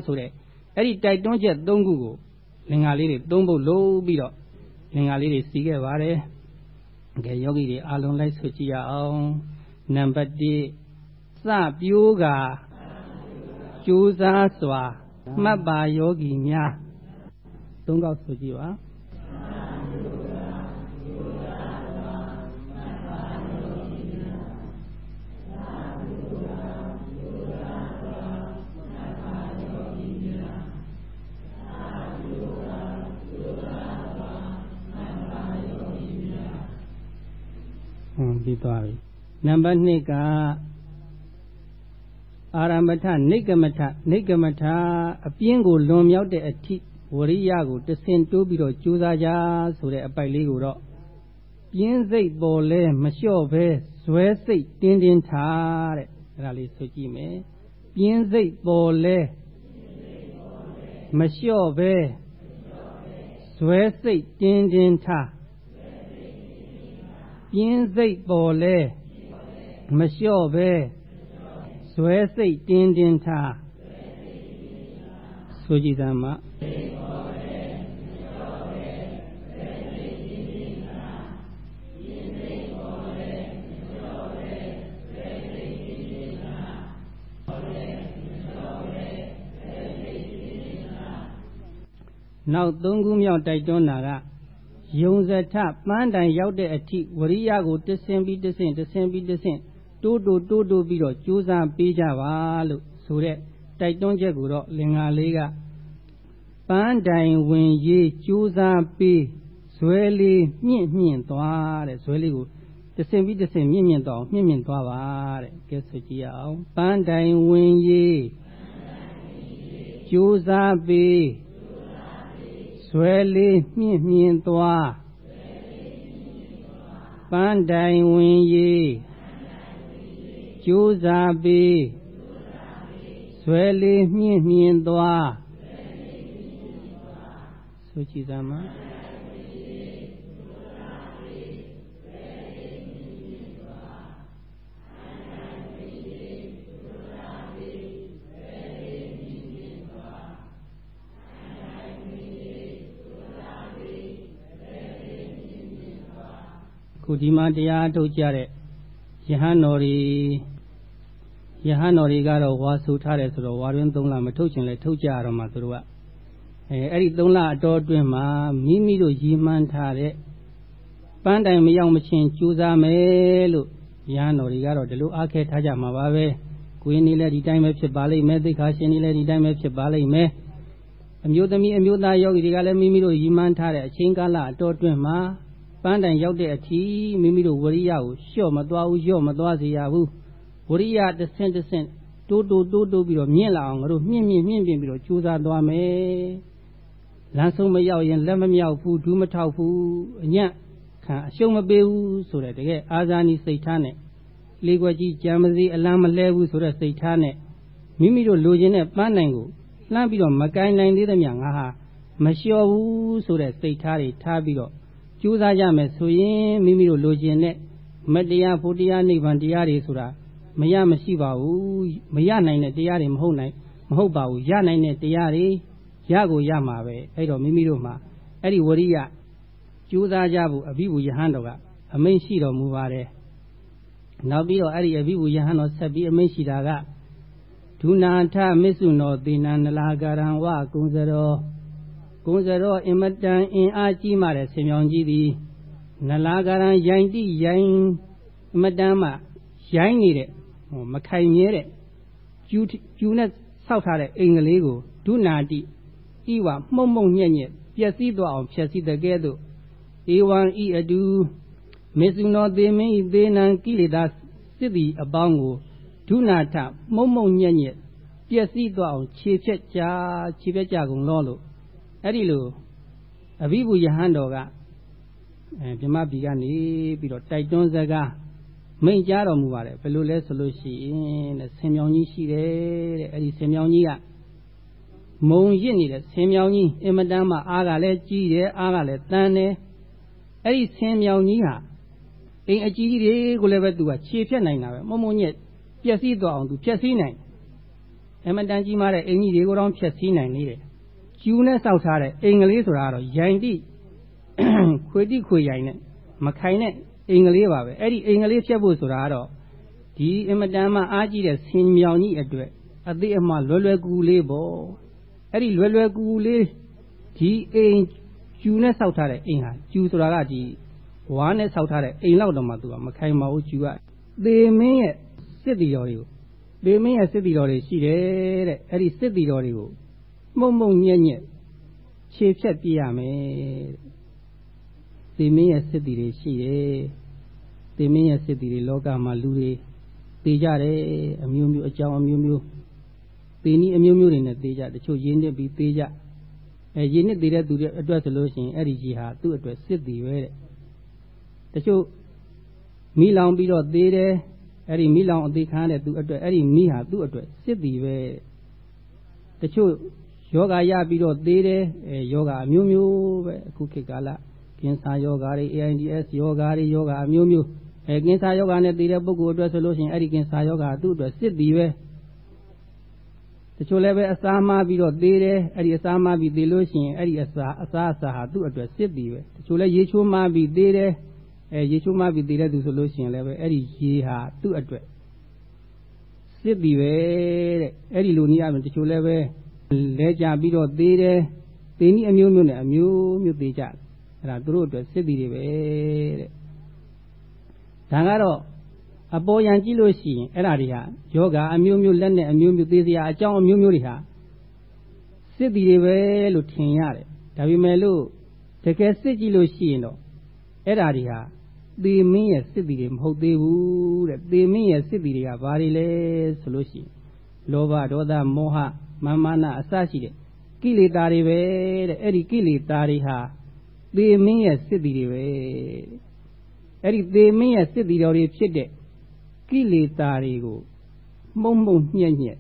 ဆိုတဲ့အဲ့ဒီတိုက်တွန်းချက်၃ခုကိုလင်္ကာလေးတွေသုံးဖို့လုံးပြီးတော့ လင်္ကာလေးတွေစီးခဲ့ပါတယ်။ကဲယောဂီတွေအားလုံးလိုက်ဆိုကြည့်ရအောင်။နံပါတ်1စပြိုးကကြိုးစားစွာမှတ်ပါယောဂီများသုံးခေါက်ဆိုကြည့်ပါ။ ပြီးသွားပြီနံပါတ်2ကအာရမထနေကမထနေကမထအပြင်းကိုလွန်မြောက်တဲ့အထိဝရိယကိုတဆင်တိုးပြီးတော့ကြိုးစားကြဆိုတဲ့အပိုက်လေးကိုတော့ပြင်းစိတ်ပေါ်လဲမလျှော့ပဲဇွဲစိတ်တင်းတင်းထားတဲ့အဲ့ဒါလေးဆိုကြည့်မယ်ပြင်းစိတ်ပေါ်လဲမလျှော့ပဲဇွဲစိတ်တင်းတင်းထား ပြင်းစိတ်ပေါ်လဲမလျှော့ပဲဇွဲစိတ်တင်းတင်းထားဆိုကြည်သမနောက်၃ခုမြောက်တိုက်တွန်းတာက ယုံဇထပန်းတိုင်ရောက်တဲ့အထိဝရိယကိုတဆင်ပြီးတဆင်တဆင်ပြီးတဆင်တိုးတိုးတိုးတိုးပြီးတော့ကြိုးစားပေးကြပါလို့ဆိုတဲ့တိုက်တွန်းချက်ကိုတော့လင်္ကာလေးကပန်းတိုင်ဝင်ရေးကြိုးစားပေးဇွဲလေးမြင့်မြင့်သွားတဲ့ဇွဲလေးကိုတဆင်ပြီးတဆင်မြင့်မြင့်သွားအောင်မြင့်မြင့်သွားပါတဲ့ကဲဆိုကြည့်ရအောင်ပန်းတိုင်ဝင်ရေးကြိုးစားပေး ဇွဲလေးမြင့်မြင့်သွားပန်းတိုင်ဝင်ရေးကြိုးစားပေးဇွဲလေးမြင့်မြင့်သွားဆိုကြည်စမ်း ဒီမှာတရားထုတ်ကြတဲ့ယဟန်တော်တွေယဟန်တော်တွေကတော့ဝါဆူထားတယ်ဆိုတော့ဝါရင်း၃လမထုတ်ချင်လဲထုတ်ကြရတော့မှသူတို့ကအဲအဲ့ဒီ၃လအတော်အတွင်းမှာမိမိတို့ရည်မှန်းထားတဲ့ပန်းတိုင်မရောက်မချင်းကြိုးစားမယ်လို့ယဟန်တော်တွေကတော့ဒီလိုအားခဲထားကြမှာပါပဲကိုင်းနေလဲဒီတိုင်းပဲဖြစ်ပါလိမ့်မယ်သိခါရှင်နေလဲဒီတိုင်းပဲဖြစ်ပါလိမ့်မယ်အမျိုးသမီးအမျိုးသားယောဂီတွေကလည်းမိမိတို့ရည်မှန်းထားတဲ့အချိန်ကာလအတော်အတွင်းမှာ ပန်းတိုင်ရောက်တဲ့အထိမိမိတို့ဝရိယကိုလျှော့မသွားဘူးလျှော့မသွားစေရဘူးဝရိယတစ်ဆင့်တစ်ဆင့်တိုးတိုးတိုးတိုးပြီးတော့မြင့်လာအောင်ငါတို့မြင့်မြင့်မြင့်မြင့်ပြီးတော့ကြိုးစားသွားမယ်လမ်းဆုံးမရောက်ရင်လက်မမြောက်ဘူးဒူးမထောက်ဘူးအညံ့ခံအရှုံးမပေးဘူးဆိုတဲ့တကယ်အာဇာနည်စိတ်ထားနဲ့လေးခွက်ကြီးကြံမစီအလံမလဲဘူးဆိုတဲ့စိတ်ထားနဲ့မိမိတို့လိုချင်တဲ့ပန်းနိုင်ကိုလှမ်းပြီးတော့မကင်နိုင်သေးသမျှငါဟာမလျှော်ဘူးဆိုတဲ့စိတ်ထားတွေထားပြီးတော့ ကြိုးစားကြမယ်ဆိုရင်မိမိတို့လိုချင်တဲ့မတရားဖို့တရားနိဗ္ဗာန်တရားတွေဆိုတာမရမရှိပါဘူးမရနိုင်တဲ့တရားတွေမဟုတ်နိုင်မဟုတ်ပါဘူးရနိုင်တဲ့တရားတွေရကိုရမှာပဲအဲ့တော့မိမိတို့မှာအဲ့ဒီဝရိယကြိုးစားကြဖို့အဘိဗုယဟန်တော်ကအမိန့်ရှိတော်မူပါတယ်နောက်ပြီးတော့အဲ့ဒီအဘိဗုယဟန်တော်ဆက်ပြီးအမိန့်ရှိတာကဒုနာထမစ္ဆုနောသေနနလာကာရံဝကုံစရော ကုံစရောအင်မတန်အင်အားကြီးမှတဲ့ဆင်မြောင်ကြီးသည်နလာကာရံရိုင်တိရိုင်အမတန်မှရိုင်းနေတဲ့မခိုင်မြဲတဲ့ကျူးကျူးနဲ့ဆောက်ထားတဲ့အိမ်ကလေးကိုဒုနာတိဤဝမှုံမှုံညက်ညက်ပျက်စီးသွားအောင်ဖျက်ဆီးတဲ့ကဲ့သို့ဧဝံဤအတူမေစုနောသေမင်းဤသေနံကိလေသာစစ်သည်အပေါင်းကိုဒုနာထမှုံမှုံညက်ညက်ပျက်စီးသွားအောင်ခြေဖြတ်ကြခြေဖြတ်ကြကုန်လို့လို့ အဲ့ဒီလိုအဘိဗုယဟန်တော်ကအဲမြမပြည်ကနေပြီးတော့တိုက်တွန်းစကားမိန့်ကြားတော်မူပါတယ်ဘယ်လိုလဲဆိုလို့ရှိရင်တဲ့ဆင်မြောင်ကြီးရှိတယ်တဲ့အဲ့ဒီဆင်မြောင်ကြီးကမုံရစ်နေတဲ့ဆင်မြောင်ကြီးအင်မတန်မှအားကလည်းကြီးတယ်အားကလည်းတန်းတယ်အဲ့ဒီဆင်မြောင်ကြီးဟာအိမ်အကြီးကြီးတွေကိုလည်းပဲသူကခြေဖြတ်နိုင်တာပဲမုံမုံညက်ပျက်စီးသွားအောင်သူဖြက်စီးနိုင်အမတန်ကြီးမားတဲ့အိမ်ကြီးတွေကိုတော့ဖြက်စီးနိုင်နေတယ် ကျူးနဲ့စောက်ထားတဲ့အိမ်ကလေးဆိုတာကတော့ရိုင်တိခွေတိခွေရိုင်နဲ့မခိုင်နဲ့အိမ်ကလေးပါပဲအဲ့ဒီအိမ်ကလေးဖြတ်ဖို့ဆိုတာကတော့ဒီအင်မတန်မှအားကြီးတဲ့ဆင်မြောင်ကြီးအတွက်အသေးအမလွယ်လွယ်ကူကူလေးပေါ့အဲ့ဒီလွယ်လွယ်ကူကူလေးဒီအိမ်ကျူနဲ့စောက်ထားတဲ့အိမ်ဟာကျူဆိုတာကဒီဝါနဲ့စောက်ထားတဲ့အိမ်လောက်တော့မှသူကမခိုင်ပါဘူးကျူကသေမင်းရဲ့စစ်တီတော်တွေကိုသေမင်းရဲ့စစ်တီတော်တွေရှိတယ်တဲ့အဲ့ဒီစစ်တီတော်တွေကို မှုံမှုံညက်ညက်ခြေဖြတ်ပြရမယ်သေမင်းရဲ့စစ်တီတွေရှိတယ်သေမင်းရဲ့စစ်တီတွေလောကမှာလူတွေသေကြတယ်အမျိုးမျိုးအကြောင်းအမျိုးမျိုးသေနည်းအမျိုးမျိုးတွေနဲ့သေကြတချို့ရင်းနစ်ပြီးသေကြအဲရင်းနစ်သေတဲ့သူတွေအတွက်ဆိုလို့ရှိရင်အဲ့ဒီကြီးဟာသူ့အတွက်စစ်တီပဲတဲ့တချို့မိလောင်ပြီးတော့သေတယ်အဲ့ဒီမိလောင်အသေးခံရတဲ့သူအတွက်အဲ့ဒီမိဟာသူ့အတွက်စစ်တီပဲတချို့ ယောဂရပြီးတော့သေးတယ်အဲယောဂအမျိုးမျိုးပဲအခုခေတ်ကာလကင်ဆာယောဂါတွေ AIDS ယောဂါတွေယောဂအမျိုးမျိုးအဲကင်ဆာယောဂါနဲ့သေတဲ့ပုဂ္ဂိုလ်အတွက်ဆိုလို့ရှိရင်အဲ့ဒီကင်ဆာယောဂါသူ့အတွက်စစ်တီပဲတချို့လည်းပဲအစာမပြီးတော့သေတယ်အဲ့ဒီအစာမပြီးသေလို့ရှိရင်အဲ့ဒီအစာအစာအစာဟာသူ့အတွက်စစ်တီပဲတချို့လည်းရေချိုးမပြီးသေတယ်အဲရေချိုးမပြီးသေတဲ့သူဆိုလို့ရှိရင်လည်းပဲအဲ့ဒီရေဟာသူ့အတွက်စစ်တီပဲတဲ့အဲ့ဒီလိုနည်းအားဖြင့်တချို့လည်းပဲ လဲကြပြီးတော့သေးတယ်သေနည်းအမျိုးမျိုးနဲ့အမျိုးမျိုးသေးကြတယ်အဲ့ဒါသူတို့အတွက်စစ်သည်တွေပဲတဲ့ဒါကတော့အပေါ်ယံကြည့်လို့ရှိရင်အဲ့ဒါတွေဟာယောဂအမျိုးမျိုးလက်နဲ့အမျိုးမျိုးသေးစရာအကြောင်းအမျိုးမျိုးတွေဟာစစ်သည်တွေပဲလို့ထင်ရတယ်ဒါပေမဲ့လို့တကယ်စစ်ကြည့်လို့ရှိရင်တော့အဲ့ဒါတွေဟာသေမင်းရဲ့စစ်သည်တွေမဟုတ်သေးဘူးတဲ့သေမင်းရဲ့စစ်သည်တွေကဘာတွေလဲဆိုလို့ရှိရင်လောဘဒေါသမောဟ မာမာနအစရှိတဲ့ကိလေသာတွေပဲတဲ့အဲ့ဒီကိလေသာတွေဟာသေမင်းရဲ့စစ်သည်တွေပဲအဲ့ဒီသေမင်းရဲ့စစ်သည်တော်တွေဖြစ်တဲ့ကိလေသာတွေကိုမှုံမှုံညက်ညက်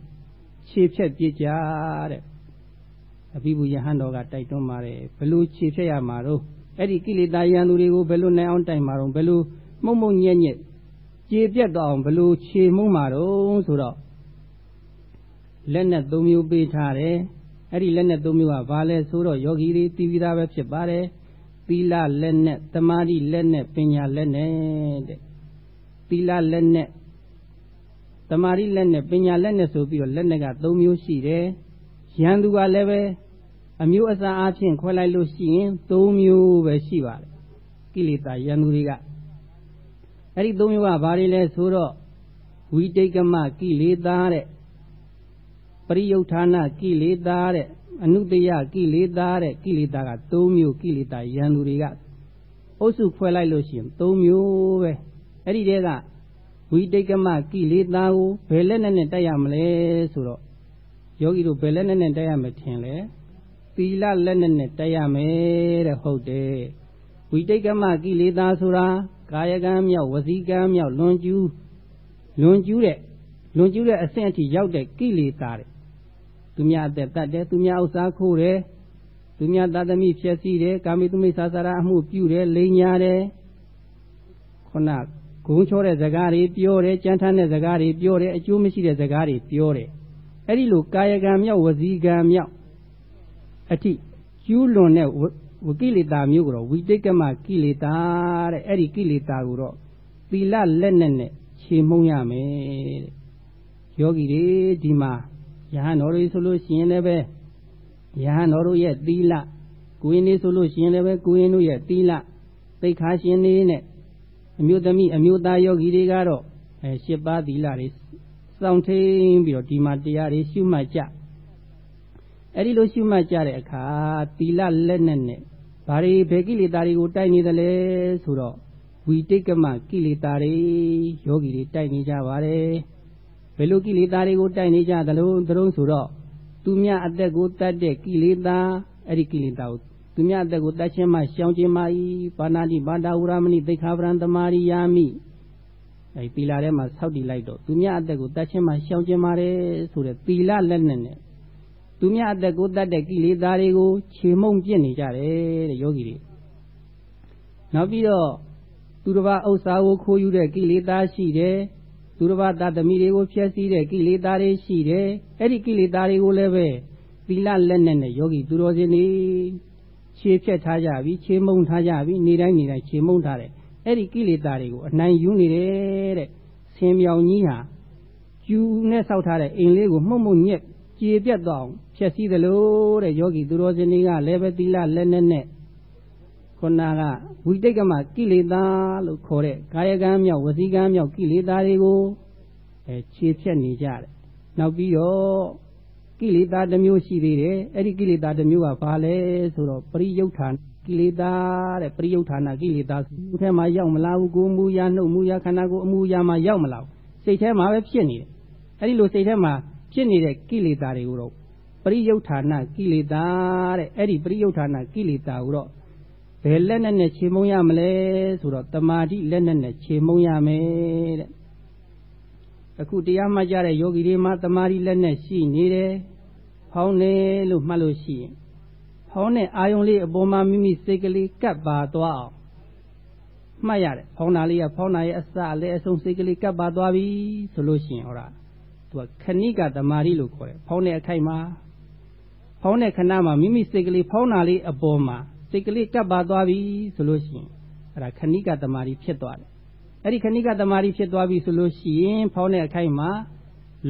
ခြေဖြတ်ပြစ်ကြတဲ့အဘိဗုယဟန်တော်ကတိုက်တွန်းပါတယ်ဘလို့ခြေဖြတ်ရမှာတော့အဲ့ဒီကိလေသာရန်သူတွေကိုဘယ်လိုနိုင်အောင်တိုင်မှာတော့ဘယ်လိုမှုံမှုံညက်ညက်ခြေပြတ်တော့အောင်ဘလို့ခြေမှုံမှာတော့ဆိုတော့ လက်နဲ့သုံးမျိုးပေးထားတယ်အဲ့ဒီလက်နဲ့သုံးမျိုးကဘာလဲဆိုတော့ယောဂီတွေသိပြီးသားပဲဖြစ်ပါတယ်သီလလက်နဲ့တမာတိလက်နဲ့ပညာလက်နဲ့တဲ့သီလလက်နဲ့တမာတိလက်နဲ့ပညာလက်နဲ့ဆိုပြီးတော့လက်နဲ့က၃မျိုးရှိတယ်ရန်သူကလည်းပဲအမျိုးအစားအချင်းခွဲလိုက်လို့ရှိရင်၃မျိုးပဲရှိပါတယ်ကိလေသာရန်သူတွေကအဲ့ဒီ၃မျိုးကဘာတွေလဲဆိုတော့ဝိတိတ်ကမကိလေသာတဲ့ ပရိယုဌာဏကိလေသာတဲ့အနုတယကိလေသာတဲ့ကိလေသာက၃မျိုးကိလေသာရန်သူတွေကအုပ်စုဖွဲ့လိုက်လို့ရှိရင်၃မျိုးပဲအဲ့ဒီတည်းကဝိတိတ်ကမကိလေသာကိုဘယ်လက်နဲ့နဲ့တိုက်ရမလဲဆိုတော့ယောဂီတို့ဘယ်လက်နဲ့နဲ့တိုက်ရမထင်လဲသီလလက်နဲ့နဲ့တိုက်ရမယ်တဲ့ဟုတ်တယ်ဝိတိတ်ကမကိလေသာဆိုတာကာယကံမြောက်ဝစီကံမြောက်လွန်ကျူးလွန်ကျူးတဲ့လွန်ကျူးတဲ့အဆင့်အထိရောက်တဲ့ကိလေသာတဲ့ သူများအသက်တတ်တယ်သူများဥစ္စာခိုးတယ်သူများသာသမီဖြည့်စည်းတယ်ကာမိသူမိဆာစာရအမှုပြုတယ်လိန်ညာတယ်ခုနဂုံချောတဲ့ဇကားတွေပြောတယ်ကြမ်းထမ်းတဲ့ဇကားတွေပြောတယ်အကျိုးမရှိတဲ့ဇကားတွေပြောတယ်အဲ့ဒီလိုကာယကံမြောက်ဝစီကံမြောက်အထိကျူးလွန်တဲ့ဝကိလေသာမျိုးကိုတော့ဝိတိတ်ကမကိလေသာတဲ့အဲ့ဒီကိလေသာကိုတော့သီလလက်နဲ့နဲ့ခြေမှုံးရမယ်တဲ့ယောဂီတွေဒီမှာ ယဟန်တော်တွေဆိုလို့ရှိရင်လည်းပဲယဟန်တော်တို့ရဲ့သီလကိုရင်တွေဆိုလို့ရှိရင်လည်းပဲကိုရင်တို့ရဲ့သီလသိခါရှင်တွေနဲ့အမျိုးသမီးအမျိုးသားယောဂီတွေကတော့အဲရှစ်ပါးသီလတွေစောင့်ထိန်ပြီးတော့ဒီမှာတရားတွေရှုမှတ်ကြအဲ့ဒီလိုရှုမှတ်ကြတဲ့အခါသီလလက်နဲ့နဲ့ဘာတွေဘယ်ကိလေသာတွေကိုတိုက်နေသလဲဆိုတော့ဝိတိတ်ကမကိလေသာတွေယောဂီတွေတိုက်နေကြပါတယ် ဘယ်လိုကိလေသာတွေကိုတိုက်နေကြသလုံးသလုံးဆိုတော့သူများအသက်ကိုတတ်တဲ့ကိလေသာအဲ့ဒီကိလေသာကိုသူများအသက်ကိုတတ်ခြင်းမှရှောင်ခြင်းမှဤပါဏာတိဘာတာဝရမဏိသိခာပရံတမာရိယာမိအဲ့ဒီသီလထဲမှာဆောက်တည်လိုက်တော့သူများအသက်ကိုတတ်ခြင်းမှရှောင်ခြင်းပါတယ်ဆိုတဲ့သီလလက်နဲ့နဲ့သူများအသက်ကိုတတ်တဲ့ကိလေသာတွေကိုခြေမှုန့်ပြစ်နေကြတယ်တဲ့ယောဂီတွေနောက်ပြီးတော့သူတစ်ပါးဥစ္စာကိုခိုးယူတဲ့ကိလေသာရှိတယ် သူတစ်ပါးသားသမီးတွေကိုဖျက်ဆီးတဲ့ကိလေသာတွေရှိတယ်အဲ့ဒီကိလေသာတွေကိုလည်းပဲသီလလက်နဲ့နဲ့ယောဂီသူတော်စင်တွေခြေဖြတ်ထားကြပြီခြေမုံထားကြပြီနေတိုင်းနေတိုင်းခြေမုံထားတယ်အဲ့ဒီကိလေသာတွေကိုအနိုင်ယူနေတယ်တဲ့ဆင်မြောင်ကြီးဟာကျူနဲ့ဆောက်ထားတဲ့အိမ်လေးကိုမှုတ်မှုတ်ညက်ကြေပြတ်တော့ဖြက်စီးသလိုတဲ့ယောဂီသူတော်စင်တွေကလည်းပဲသီလလက်နဲ့နဲ့ ခုနကဝိတိတ်ကမကိလေသာလို့ခေါ်တဲ့ကာယကံမြောက်ဝစီကံမြောက်ကိလေသာတွေကိုအဲခြေဖြတ်နေကြတယ်နောက်ပြီးတော့ကိလေသာတစ်မျိုးရှိသေးတယ်အဲ့ဒီကိလေသာတစ်မျိုးကဘာလဲဆိုတော့ပရိယုဌာကိလေသာတဲ့ပရိယုဌာဏကိလေသာစိတ်ထဲမှာရောက်မလာဘူးကိုမူရနှုတ်မူရခန္ဓာကိုယ်အမူအရာမှာရောက်မလာဘူးစိတ်ထဲမှာပဲဖြစ်နေတယ်အဲ့ဒီလိုစိတ်ထဲမှာဖြစ်နေတဲ့ကိလေသာတွေကိုတော့ပရိယုဌာဏကိလေသာတဲ့အဲ့ဒီပရိယုဌာဏကိလေသာကိုတော့ ဘယ်လက်နဲ့နဲ့ခြေမုံရမလဲဆိုတော့တမာတိလက်နဲ့နဲ့ခြေမုံရမယ်တဲ့အခုတရားမှကြတဲ့ယောဂီတွေမှာတမာတိလက်နဲ့ရှိနေတယ်ဖောင်းနေလို့မှတ်လို့ရှိရင်ဖောင်းတဲ့အာယုံလေးအပေါ်မှာမိမိစိတ်ကလေးကပ်ပါသွားအောင်မှတ်ရတယ်ဖောင်းတာလေးကဖောင်းတာရဲ့အစအလဲအဆုံးစိတ်ကလေးကပ်ပါသွားပြီဆိုလို့ရှိရင်ဟောတာသူကခဏိကတမာတိလို့ခေါ်တယ်ဖောင်းတဲ့အခိုက်မှာဖောင်းတဲ့ခဏမှာမိမိစိတ်ကလေးဖောင်းတာလေးအပေါ်မှာ စိတ်ကလေးကပ်ပါသွားပြီဆိုလို့ရှိရင်အဲ့ဒါခဏိကတမာတိဖြစ်သွားတယ်အဲ့ဒီခဏိကတမာတိဖြစ်သွားပြီဆိုလို့ရှိရင်ဖောင်းတဲ့အခိုက်မှာ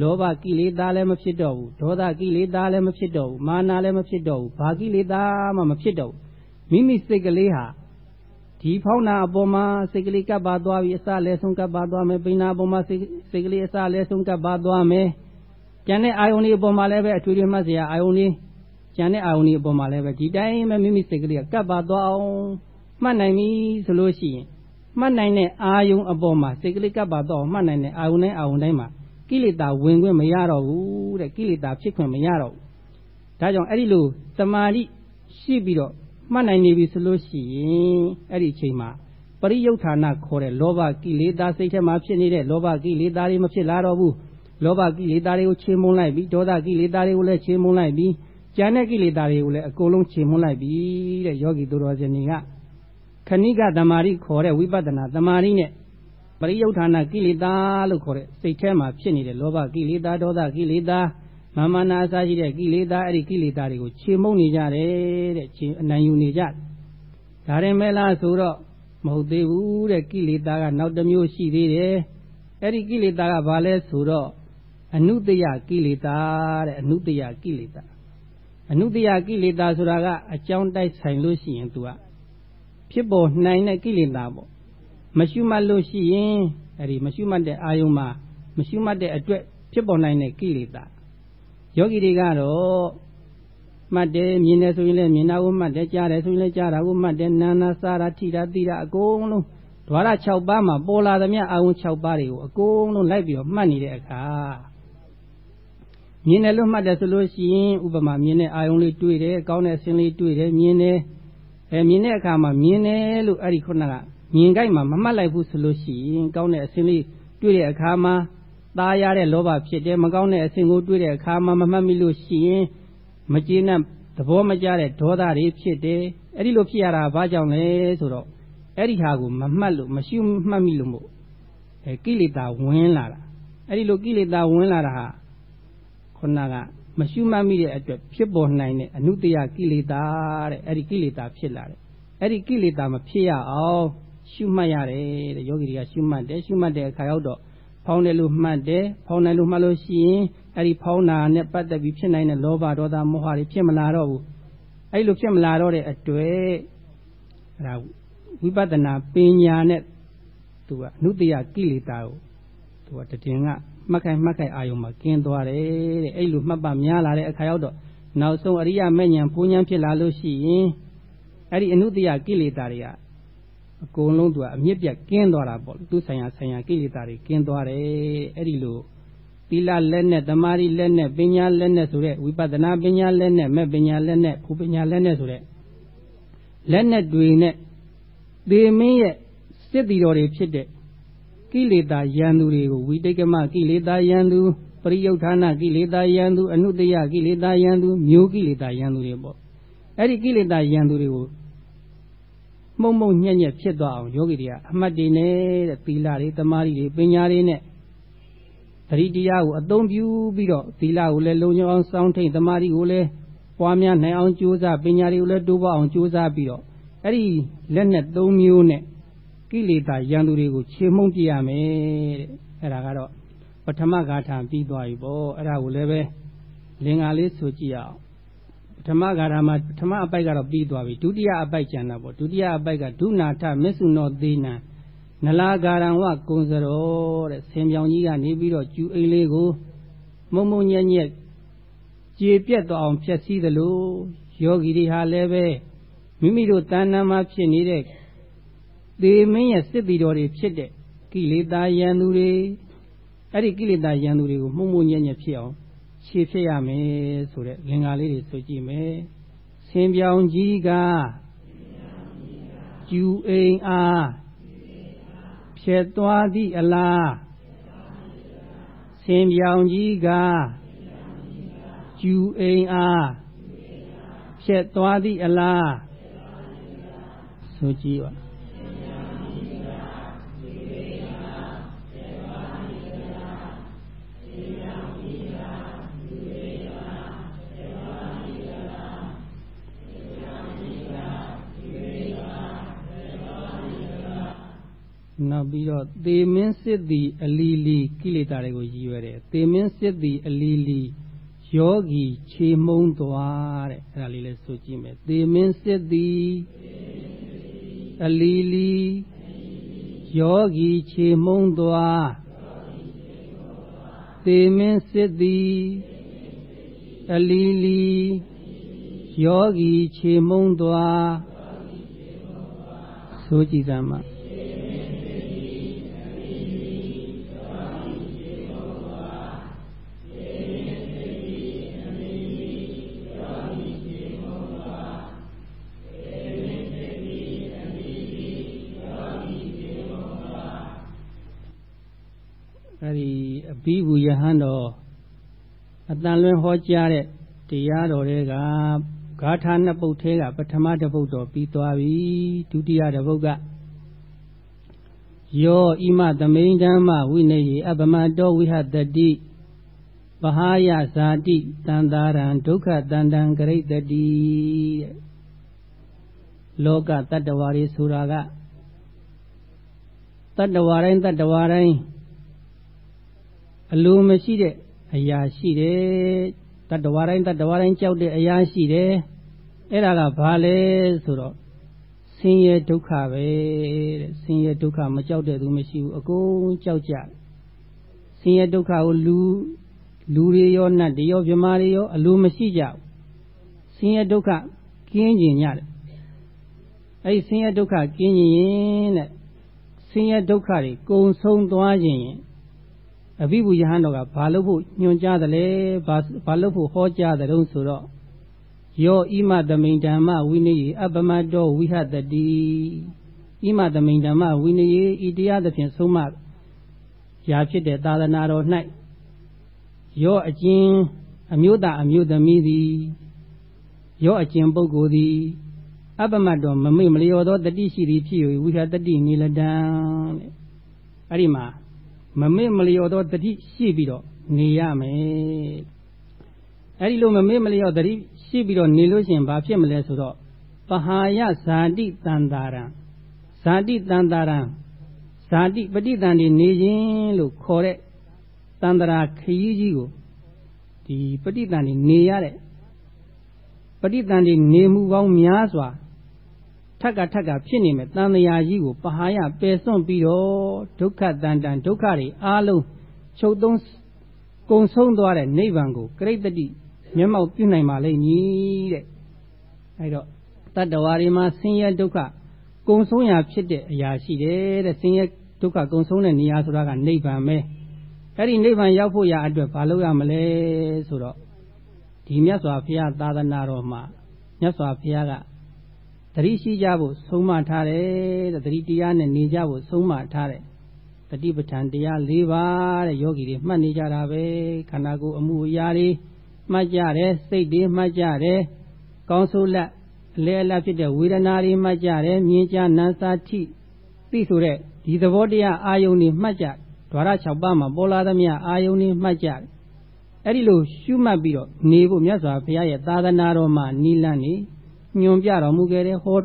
လောဘကိလေသာလည်းမဖြစ်တော့ဘူးဒေါသကိလေသာလည်းမဖြစ်တော့ဘူးမာနလည်းမဖြစ်တော့ဘူးဘာကိလေသာမှမဖြစ်တော့ဘူးမိမိစိတ်ကလေးဟာဒီဖောင်းနာအပေါ်မှာစိတ်ကလေးကပ်ပါသွားပြီအစလည်းဆုံးကပ်ပါသွားမယ်ပိနာအပေါ်မှာစိတ်ကလေးအစလည်းဆုံးကပ်ပါသွားမယ်ကျန်တဲ့အာယုန်ဒီအပေါ်မှာလည်းပဲအထွေထွေမှတ်စရာအာယုန်ဒီ ကျန်တဲ့အာယုန်ဒီအပေါ်မှာလည်းပဲဒီတိုင်းပဲမိမိစိတ်ကလေးကကပ်ပါသွားအောင်မှတ်နိုင်ပြီဆိုလို့ရှိရင်မှတ်နိုင်တဲ့အာယုံအပေါ်မှာစိတ်ကလေးကပ်ပါတော့မှတ်နိုင်တဲ့အာယုံတိုင်းအာယုံတိုင်းမှာကိလေသာဝင်ခွင့်မရတော့ဘူးတဲ့ကိလေသာဖြစ်ခွင့်မရတော့ဘူးဒါကြောင့်အဲ့ဒီလိုတမာတိရှိပြီးတော့မှတ်နိုင်နေပြီဆိုလို့ရှိရင်အဲ့ဒီအချိန်မှာပရိယုဌာဏခေါ်တဲ့လောဘကိလေသာစိတ်ထဲမှာဖြစ်နေတဲ့လောဘကိလေသာတွေမဖြစ်လာတော့ဘူးလောဘကိလေသာတွေကိုချေမှုန်းလိုက်ပြီးဒေါသကိလေသာတွေကိုလည်းချေမှုန်းလိုက်ပြီး ကျန်တဲ့ကိလေသာတွေကိုလည်းအကုန်လုံးချေမှုန်းလိုက်ပြီးတဲ့ယောဂီသူတော်စင်တွေကခဏိကတမာရိခေါ်တဲ့ဝိပဿနာတမာရိနဲ့ပရိယုဌာဏကိလေသာလို့ခေါ်တဲ့စိတ်ထဲမှာဖြစ်နေတဲ့လောဘကိလေသာဒေါသကိလေသာမာမနာအစရှိတဲ့ကိလေသာအဲ့ဒီကိလေသာတွေကိုခြေမုံနေကြတယ်တဲ့ခြေအနိုင်ယူနေကြဒါရင်မဲလားဆိုတော့မဟုတ်သေးဘူးတဲ့ကိလေသာကနောက်တစ်မျိုးရှိသေးတယ်အဲ့ဒီကိလေသာကဘာလဲဆိုတော့အနုတယကိလေသာတဲ့အနုတယကိလေသာ အနုတယကိလေသာဆိုတာကအကြောင်းတိုက်ဆိုင်လို့ရှိရင် तू ကဖြစ်ပေါ်နိုင်တဲ့ကိလေသာပေါ့မရှုမှတ်လို့ရှိရင်အဲ့ဒီမရှုမှတ်တဲ့အာယုံမှာမရှုမှတ်တဲ့အတွက်ဖြစ်ပေါ်နိုင်တဲ့ကိလေသာယောဂီတွေကတော့မှတ်တယ်မြင်တယ်ဆိုရင်လည်းမြင်တာကိုမှတ်တယ်ကြားတယ်ဆိုရင်လည်းကြားတာကိုမှတ်တယ်နာနာစားတာထိတာသိတာအကုန်လုံးဓဝရ6ပါးမှာပေါ်လာသမျှအာယုံ6ပါးတွေကိုအကုန်လုံးလိုက်ပြီးတော့မှတ်နေတဲ့အခါ မြင်တယ်လို့မှတ်တယ်ဆိုလို့ရှိရင်ဥပမာမြင်တဲ့အာယုံလေးတွေ့တယ်ကောင်းတဲ့အစင်းလေးတွေ့တယ်မြင်တယ်အဲမြင်တဲ့အခါမှာမြင်တယ်လို့အဲ့ဒီခုနကမြင်ကြိုက်မှာမမှတ်လိုက်ဘူးဆိုလို့ရှိရင်ကောင်းတဲ့အစင်းလေးတွေ့တဲ့အခါမှာตาရတဲ့လောဘဖြစ်တယ်မကောင်းတဲ့အစင်းကိုတွေ့တဲ့အခါမှာမမှတ်မိလို့ရှိရင်မကျေနပ်သဘောမကျတဲ့ဒေါသတွေဖြစ်တယ်အဲ့ဒီလိုဖြစ်ရတာဘာကြောင့်လဲဆိုတော့အဲ့ဒီဟာကိုမမှတ်လို့မရှိမှတ်မိလို့မို့အဲကိလေသာဝင်လာတာအဲ့ဒီလိုကိလေသာဝင်လာတာဟာ ခုနကမရှုမှတ်မိတဲ့အတွက်ဖြစ်ပေါ်နိုင်တဲ့အနုတ္တယကိလေသာတဲ့အဲ့ဒီကိလေသာဖြစ်လာတယ်အဲ့ဒီကိလေသာမဖြစ်ရအောင်ရှုမှတ်ရတယ်တဲ့ယောဂီတွေကရှုမှတ်တယ်ရှုမှတ်တဲ့အခါရောက်တော့ဖောင်းတယ်လို့မှတ်တယ်ဖောင်းတယ်လို့မှတ်လို့ရှိရင်အဲ့ဒီဖောင်းတာနဲ့ပတ်သက်ပြီးဖြစ်နိုင်တဲ့လောဘဒေါသမောဟတွေဖြစ်မလာတော့ဘူးအဲ့လိုဖြစ်မလာတော့တဲ့အတွက်အဲ့ဒါဝိပဿနာပညာနဲ့သူကအနုတ္တယကိလေသာကိုသူကတည်င်က မှတ်ခိုင်မှတ်ခိုင်အာယုံမှာกินသွားတယ်တဲ့အဲ့လိုမှတ်ပါများလာတဲ့အခါရောက်တော့နောက်ဆုံးအရိယမဲ့ညာဘုံညာဖြစ်လာလို့ရှိရင်အဲ့ဒီအနုတ္တယကိလေသာတွေကအကုန်လုံးသူကအမြင့်ပြတ်ကင်းသွားတာပေါ့သူဆိုင်ရာဆိုင်ရာကိလေသာတွေကင်းသွားတယ်အဲ့ဒီလိုသီလလက်နဲ့တမာရီလက်နဲ့ပညာလက်နဲ့ဆိုတဲ့ဝိပဿနာပညာလက်နဲ့မဲ့ပညာလက်နဲ့ဖူပညာလက်နဲ့ဆိုတဲ့လက်နဲ့တွေနဲ့သေမင်းရဲ့စစ်တီတော်တွေဖြစ်တဲ့ ကိလေသာယံသူတွေကိုဝိတိတ်ကမကိလေသာယံသူပရိယုဌာဏကိလေသာယံသူအနုတယကိလေသာယံသူမျိုးကိလေသာယံသူတွေပေါ့အဲ့ဒီကိလေသာယံသူတွေကိုမှုံမှုံညံ့ညက်ဖြစ်သွားအောင်ယောဂီတွေကအမှတ်တွေနဲ့တဲ့သီလတွေတမာရီတွေပညာတွေနဲ့သတိတရားကိုအသုံးပြုပြီးတော့သီလကိုလည်းလုံခြုံအောင်စောင့်ထိန်တမာရီကိုလည်းပွားများနိုင်အောင်ကြိုးစားပညာတွေကိုလည်းတိုးပွားအောင်ကြိုးစားပြီးတော့အဲ့ဒီလက်နဲ့၃မျိုးနဲ့ ကိလေသာရန်သူတွေကိုခြေမှုန်းပြရမယ်တဲ့အဲ့ဒါကတော့ပထမဂါထာပြီးသွားပြီပေါ့အဲ့ဒါကိုလည်းပဲလင်္ကာလေးဆိုကြည့်အောင်ပထမဂါထာမှာပထမအပိုက်ကတော့ပြီးသွားပြီဒုတိယအပိုက်ကျန်တာပေါ့ဒုတိယအပိုက်ကဒုနာထမစ္ဆုနောသေနံနလာဂါရံဝကုံစရောတဲ့ဆင်ပြောင်ကြီးကနေပြီးတော့ကျူအိမ်လေးကိုမုံမုံညက်ညက်ကြေပြက်တော့အောင်ဖြည့်ဆည်းသလိုယောဂီတွေဟာလည်းပဲမိမိတို့တဏ္ဍာမှာဖြစ်နေတဲ့ သေမင်းရဲ့စစ်တီတော်တွေဖြစ်တဲ့ကိလေသာယံသူတွေအဲ့ဒီကိလေသာယံသူတွေကိုမှုံမှုံညံ့ညံ့ဖြစ်အောင်ခြေဖြစ်ရမယ်ဆိုတဲ့လင်္ကာလေးတွေဆိုကြည့်မယ်ဆင်ပြောင်ကြီးကကျူအိမ်အားဖြက်သွားသည့်အလားဆင်ပြောင်ကြီးကကျူအိမ်အားဖြက်သွားသည့်အလားဆိုကြည့်ပါ နောက်ပြီးတော့သေမင်းစစ်သည်အလီလီကိလေသာတွေကိုရည်ရွယ်တယ်သေမင်းစစ်သည်အလီလီယောဂီခြေမုံသွားတဲ့အဲ့ဒါလေးလည်းဆိုကြည့်မယ်သေမင်းစစ်သည်အလီလီယောဂီခြေမုံသွားသေမင်းစစ်သည်အလီလီယောဂီခြေမုံသွားဆိုကြည်သမှာ ယဟန်တော်အတန်လွင်ဟောကြားတဲ့တရားတော်တွေကဂါထာနှစ်ပုဒ်ထဲကပထမတစ်ပုဒ်တော်ပြီးသွားပြီဒုတိယတစ်ပုဒ်ကယောဣမသမိန်ဓမ္မဝိနယေအပမတောဝိဟတတိပဟာယဇာတိတန်တာရံဒုက္ခတန်တံဂရိတတိတဲ့လောကတတ္တဝါတွေဆိုတာကတတ္တဝါတိုင်းတတ္တဝါတိုင်း အလိုမရှိတဲ့အရာရှိတယ်တတ္တဝါတိုင်းတတ္တဝါတိုင်းကြောက်တဲ့အရာရှိတယ်အဲ့ဒါကဘာလဲဆိုတော့ဆင်းရဲဒုက္ခပဲတဲ့ဆင်းရဲဒုက္ခမကြောက်တဲ့သူမရှိဘူးအကုန်ကြောက်ကြဆင်းရဲဒုက္ခကိုလူလူတွေရောနတ်တွေရောမြမာတွေရောအလိုမရှိကြဘူးဆင်းရဲဒုက္ခကင်းကျင်ရတယ်အဲ့ဒီဆင်းရဲဒုက္ခကင်းကျင်ရင်တဲ့ဆင်းရဲဒုက္ခတွေကုံဆုံးသွားခြင်းရင် အဘိဗုယဟန်တော်ကဘာလို့ဖို့ညွှန်ကြားတယ်လဲဘာဘာလို့ဖို့ဟောကြားတယ်တုံးဆိုတော့ယောဣမသမိန်ဓမ္မဝိနည်းအပမတောဝိဟတတိဣမသမိန်ဓမ္မဝိနည်းဤတရားသဖြင့်ဆုံးမရာဖြစ်တဲ့သာသနာတော်၌ယောအကျဉ်အမျိုးသားအမျိုးသမီးသည်ယောအကျဉ်ပုဂ္ဂိုလ်သည်အပမတ်တော်မမေ့မလျော်သောတတိရှိသည်ဖြစ်၍ဝိဟတတိနေလတံတဲ့အဲ့ဒီမှာ မမေ့မလျော်သောတတိရှိပြီးတော့နေရမယ်အဲ့ဒီလိုမမေ့မလျော်တတိရှိပြီးတော့နေလို့ရှိရင်ဘာဖြစ်မလဲဆိုတော့ပဟာယဇာတိတန်တာရံဇာတိတန်တာရံဇာတိပဋိသန္ဓေနေခြင်းလို့ခေါ်တဲ့တန်တရာခရီးကြီးကိုဒီပဋိသန္ဓေနေရတဲ့ပဋိသန္ဓေနေမှုပေါင်းများစွာ ထက်ကထက်ကဖြစ်နေမဲ့တန်တရာကြီးကိုပဟာယပယ်စွန့်ပြီးတော့ဒုက္ခတန်တန်ဒုက္ခတွေအားလုံးချုပ်သုံးကုံဆုံးသွားတဲ့နိဗ္ဗာန်ကိုကရိတ္တိမျက်မှောက်ပြုနိုင်ပါလိမ့်မည်တဲ့အဲဒါတတ္တဝါတွေမှာဆင်းရဲဒုက္ခကုံဆုံးရာဖြစ်တဲ့အရာရှိတယ်တဲ့ဆင်းရဲဒုက္ခကုံဆုံးတဲ့နေရာဆိုတာကနိဗ္ဗာန်ပဲအဲ့ဒီနိဗ္ဗာန်ရောက်ဖို့ရာအတွက်ဘာလုပ်ရမလဲဆိုတော့ဒီမြတ်စွာဘုရားသာသနာတော်မှာမြတ်စွာဘုရားက တတိရှိကြဖို့ဆုံးမထားတယ်တဲ့တတိတရားနဲ့နေကြဖို့ဆုံးမထားတယ်တတိပဋ္ဌာန်တရား၄ပါးတဲ့ယောဂီတွေမှတ်နေကြတာပဲခန္ဓာကိုယ်အမှုအရာတွေမှတ်ကြတယ်စိတ်တွေမှတ်ကြတယ်ကောင်းဆိုးလက်အလဲအလတ်ဖြစ်တဲ့ဝေဒနာတွေမှတ်ကြတယ်မြင်ကြနာစာထိသိဆိုတဲ့ဒီသဘောတရားအာယုန်တွေမှတ်ကြဒွါရ6ပါးမှာပေါ်လာသမျှအာယုန်တွေမှတ်ကြတယ်အဲ့ဒီလိုရှုမှတ်ပြီးတော့နေဖို့မြတ်စွာဘုရားရဲ့သာသနာတော်မှာနိလန့်နေ ညွန်ပြတော်မူခဲ့တယ်ဟော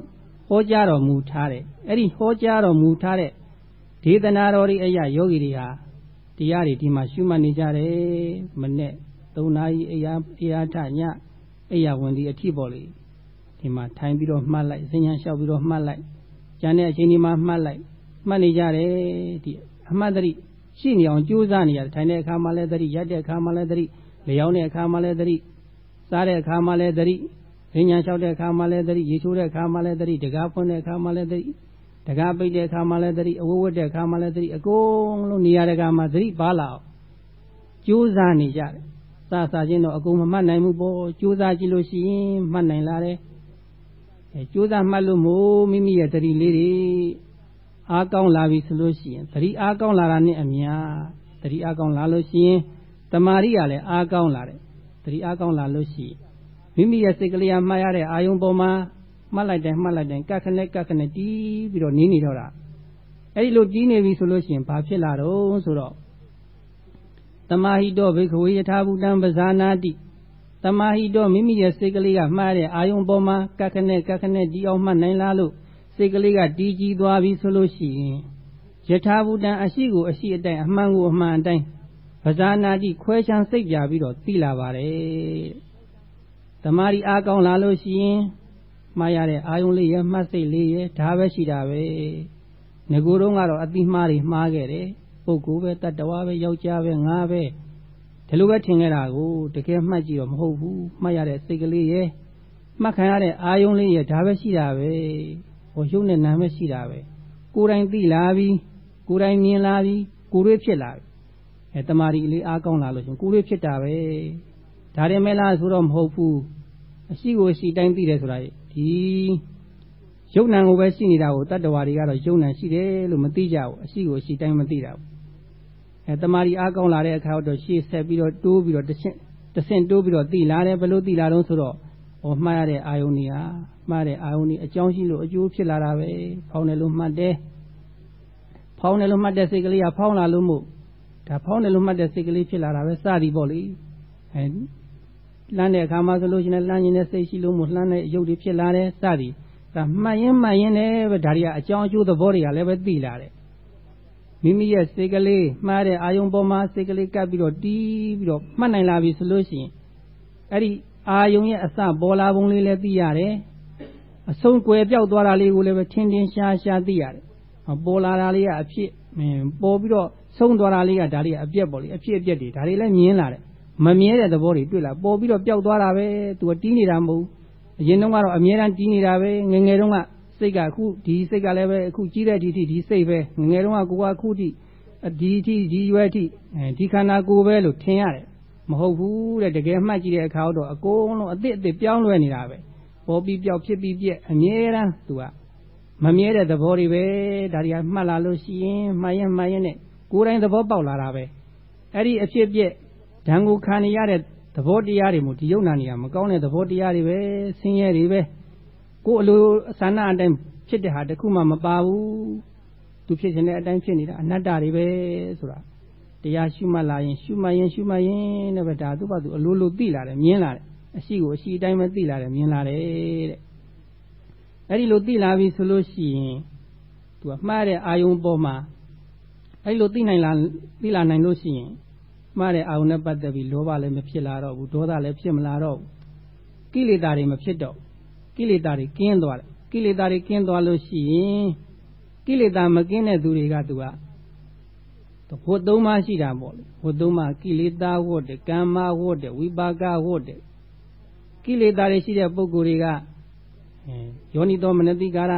ဟောကြားတော်မူထားတယ်အဲ့ဒီဟောကြားတော်မူထားတဲ့ဒေသနာတော်တွေအရာယောဂီတွေဟာတရားတွေဒီမှာရှုမှတ်နေကြတယ်မနဲ့၃နာရီအရာအရာထညအရာဝင်ဒီအထိပေါ်လေဒီမှာထိုင်ပြီးတော့မှတ်လိုက်စဉ္ညာလျှောက်ပြီးတော့မှတ်လိုက်ကျန်တဲ့အချိန်ဒီမှာမှတ်လိုက်မှတ်နေကြတယ်ဒီအမှတ်တရိရှိနေအောင်ကြိုးစားနေရတယ်ထိုင်တဲ့အခါမှာလည်းတရိရက်တဲ့အခါမှာလည်းတရိလျောင်းတဲ့အခါမှာလည်းတရိစားတဲ့အခါမှာလည်းတရိ စဉ္ညာလျှောက်တဲ့အခါမှာလည်းတရိရေချိုးတဲ့အခါမှာလည်းတရိတကားဖွင့်တဲ့အခါမှာလည်းတရိတကားပိတ်တဲ့အခါမှာလည်းတရိအဝဝတ်တဲ့အခါမှာလည်းတရိအကုန်လုံးနေရာတကာမှာတရိပါလာအောင်ကြိုးစားနေကြတယ်စစချင်းတော့အကုန်မမှတ်နိုင်ဘူးပေါ့ကြိုးစားကြည့်လို့ရှိရင်မှတ်နိုင်လာတယ်အဲကြိုးစားမှတ်လို့မို့မိမိရဲ့တတိလေးတွေအားကောင်းလာပြီဆိုလို့ရှိရင်တတိအားကောင်းလာတာနဲ့အမြတတိအားကောင်းလာလို့ရှိရင်တမာရိကလည်းအားကောင်းလာတယ်တတိအားကောင်းလာလို့ရှိရင် မိမိရဲ့စိတ်ကလေးကမှားရတဲ့အာယုံပေါ်မှာမှတ်လိုက်တယ်မှတ်လိုက်တယ်ကတ်ခနဲ့ကတ်ခနဲ့တီးပြီးတော့နင်းနေတော့တာအဲ့ဒီလိုတီးနေပြီဆိုလို့ရှိရင်ဘာဖြစ်လာတော့ဆိုတော့တမဟိတောဘိခဝေယထာဘူတံပဇာနာတိတမဟိတောမိမိရဲ့စိတ်ကလေးကမှားတဲ့အာယုံပေါ်မှာကခနဲ့ကခနဲ့တီးအောင်မှတ်နိုင်လားလို့စိတ်ကလေးကတီးကြည်သွားပြီဆိုလို့ရှိရင်ယထာဘူတံအရှိကိုအရှိအတိုင်းအမှန်ကိုအမှန်အတိုင်းပဇာနာတိခွဲခြမ်းစိတ်ပြပြီးတော့သိလာပါတယ် တမာရီအားကောင်းလာလို့ရှိရင်မှားရတဲ့အာယုံလေးရဲ့မှတ်စိတ်လေးရဲ့ဒါပဲရှိတာပဲငကိုတော့ကတော့အတိမှားတွေမှားခဲ့တယ်ပုဂ္ဂိုလ်ပဲတတ္တဝါပဲယောက်ျားပဲငါပဲဒီလိုပဲထင်ခဲ့တာကိုတကယ်မှတ်ကြည့်တော့မဟုတ်ဘူးမှတ်ရတဲ့စိတ်ကလေးရဲ့မှတ်ခံရတဲ့အာယုံလေးရဲ့ဒါပဲရှိတာပဲဟောရုပ်နဲ့နာမ်ပဲရှိတာပဲကိုယ်တိုင်သိလာပြီးကိုယ်တိုင်မြင်လာပြီးကိုယ်ရွေးဖြစ်လာပြီအဲတမာရီလေးအားကောင်းလာလို့ရှင်ကိုယ်ရွေးဖြစ်တာပဲ ဒါရင်မဲလားဆိုတော့မဟုတ်ဘူးအရှိကိုရှိတိုင်းသိတယ်ဆိုတာဒီယုံနံကိုပဲရှိနေတာကိုတတ္တဝါတွေကတော့ယုံနံရှိတယ်လို့မသိကြဘူးအရှိကိုရှိတိုင်းမသိတာဘူးအဲတမာရီအားကောင်းလာတဲ့အခါတော့ရှေ့ဆက်ပြီးတော့တိုးပြီးတော့တဆင့်တဆင့်တိုးပြီးတော့သိလာတယ်ဘယ်လိုသိလာတော့ဆိုတော့ဟောမှားရတဲ့အာယုန်ကြီးဟာမှားတဲ့အာယုန်ကြီးအကြောင်းရှိလို့အကျိုးဖြစ်လာတာပဲဖောင်းတယ်လို့မှတ်တယ်ဖောင်းတယ်လို့မှတ်တဲ့စိတ်ကလေးကဖောင်းလာလို့မို့ဒါဖောင်းတယ်လို့မှတ်တဲ့စိတ်ကလေးဖြစ်လာတာပဲစသည်ပေါ့လေအဲ လှမ်းတဲ့အခါမှာဆိုလို့ရှိရင်လှမ်းရင်တဲ့စိတ်ရှိလို့မို့လှမ်းတဲ့ရုပ်တွေဖြစ်လာတယ်စသည်ဒါမှတ်ရင်မှတ်ရင်လည်းပဲဒါတွေကအကြောင်းအကျိုးသဘောတွေကလည်းပဲသိလာတယ်မိမိရဲ့စိတ်ကလေးမှားတဲ့အာယုံပေါ်မှာစိတ်ကလေးကပ်ပြီးတော့တီးပြီးတော့မှတ်နိုင်လာပြီဆိုလို့ရှိရင်အဲ့ဒီအာယုံရဲ့အစပေါ်လာပုံလေးလည်းသိရတယ်အဆုံးကွယ်ပြောက်သွားတာလေးကိုလည်းပဲထင်းထင်းရှားရှားသိရတယ်ပေါ်လာတာလေးကအဖြစ်ပေါ်ပြီးတော့ဆုံးသွားတာလေးကဒါတွေအပြက်ပေါ့လေအဖြစ်အပျက်တွေဒါတွေလည်းမြင်လာတယ် မမြဲတဲ့သဘောတွေတွေ့လာပေါ်ပြီးတော့ပျောက်သွားတာပဲသူကတီးနေတာမဟုတ်အရင်တုန်းကတော့အမြဲတမ်းတီးနေတာပဲငငယ်တုန်းကစိတ်ကအခုဒီစိတ်ကလည်းပဲအခုကြီးတဲ့ဒီထိဒီစိတ်ပဲငငယ်တုန်းကကိုကအခုထိဒီထိဒီရွယ်ထိဒီခန္ဓာကိုယ်ပဲလို့ထင်ရတယ်မဟုတ်ဘူးတဲ့တကယ်မှတ်ကြည့်တဲ့အခါတော့အကုန်လုံးအစ်စ်အစ်စ်ပြောင်းလဲနေတာပဲပေါ်ပြီးပြောက်ဖြစ်ပြီးပြက်အမြဲတမ်းသူကမမြဲတဲ့သဘောတွေပဲဒါတွေကမှတ်လာလို့ရှိရင်မှတ်ရင်မှတ်ရင်နဲ့ကိုယ်တိုင်သဘောပေါက်လာတာပဲအဲ့ဒီအဖြစ်ပြက် ဓာန်ကိုခံရတဲ့သဘောတရားတွေမို့ဒီယုံနာနေရမကောင်းတဲ့သဘောတရားတွေပဲဆင်းရဲတွေပဲကိုယ်အလိုဆန္ဒအတိုင်းဖြစ်တဲ့ဟာတခုမှမပါဘူးသူဖြစ်ခြင်းတဲ့အတိုင်းဖြစ်နေတာအနတ္တတွေပဲဆိုတာတရားရှုမှတ်လာရင်ရှုမှတ်ရင်ရှုမှတ်ရင်တဲ့ပဲဒါသူ့ဘာသူအလိုလိုသိလာတယ်မြင်လာတယ်အရှိကိုအရှိအတိုင်းပဲသိလာတယ်မြင်လာတယ်တဲ့အဲ့ဒီလိုသိလာပြီဆိုလို့ရှိရင်သူကမှားတဲ့အာယုံပေါ်မှာအဲ့လိုသိနိုင်လာသိလာနိုင်လို့ရှိရင် မှားတဲ့အာယုံနဲ့ပတ်သက်ပြီးလောဘလည်းမဖြစ်လာတော့ဘူးဒေါသလည်းဖြစ်မလာတော့ဘူးကိလေသာတွေမဖြစ်တော့ကိလေသာတွေကင်းသွားတယ်ကိလေသာတွေကင်းသွားလို့ရှိရင်ကိလေသာမကင်းတဲ့သူတွေကသူကဝတ်သုံးပါးရှိတာပေါ့လေဝတ်သုံးပါးကိလေသာဝတ်တယ်ကမ္မဝတ်တယ်ဝိပါကဝတ်တယ်ကိလေသာတွေရှိတဲ့ပုဂ္ဂိုလ်တွေကယောနိသောမနတိကာရ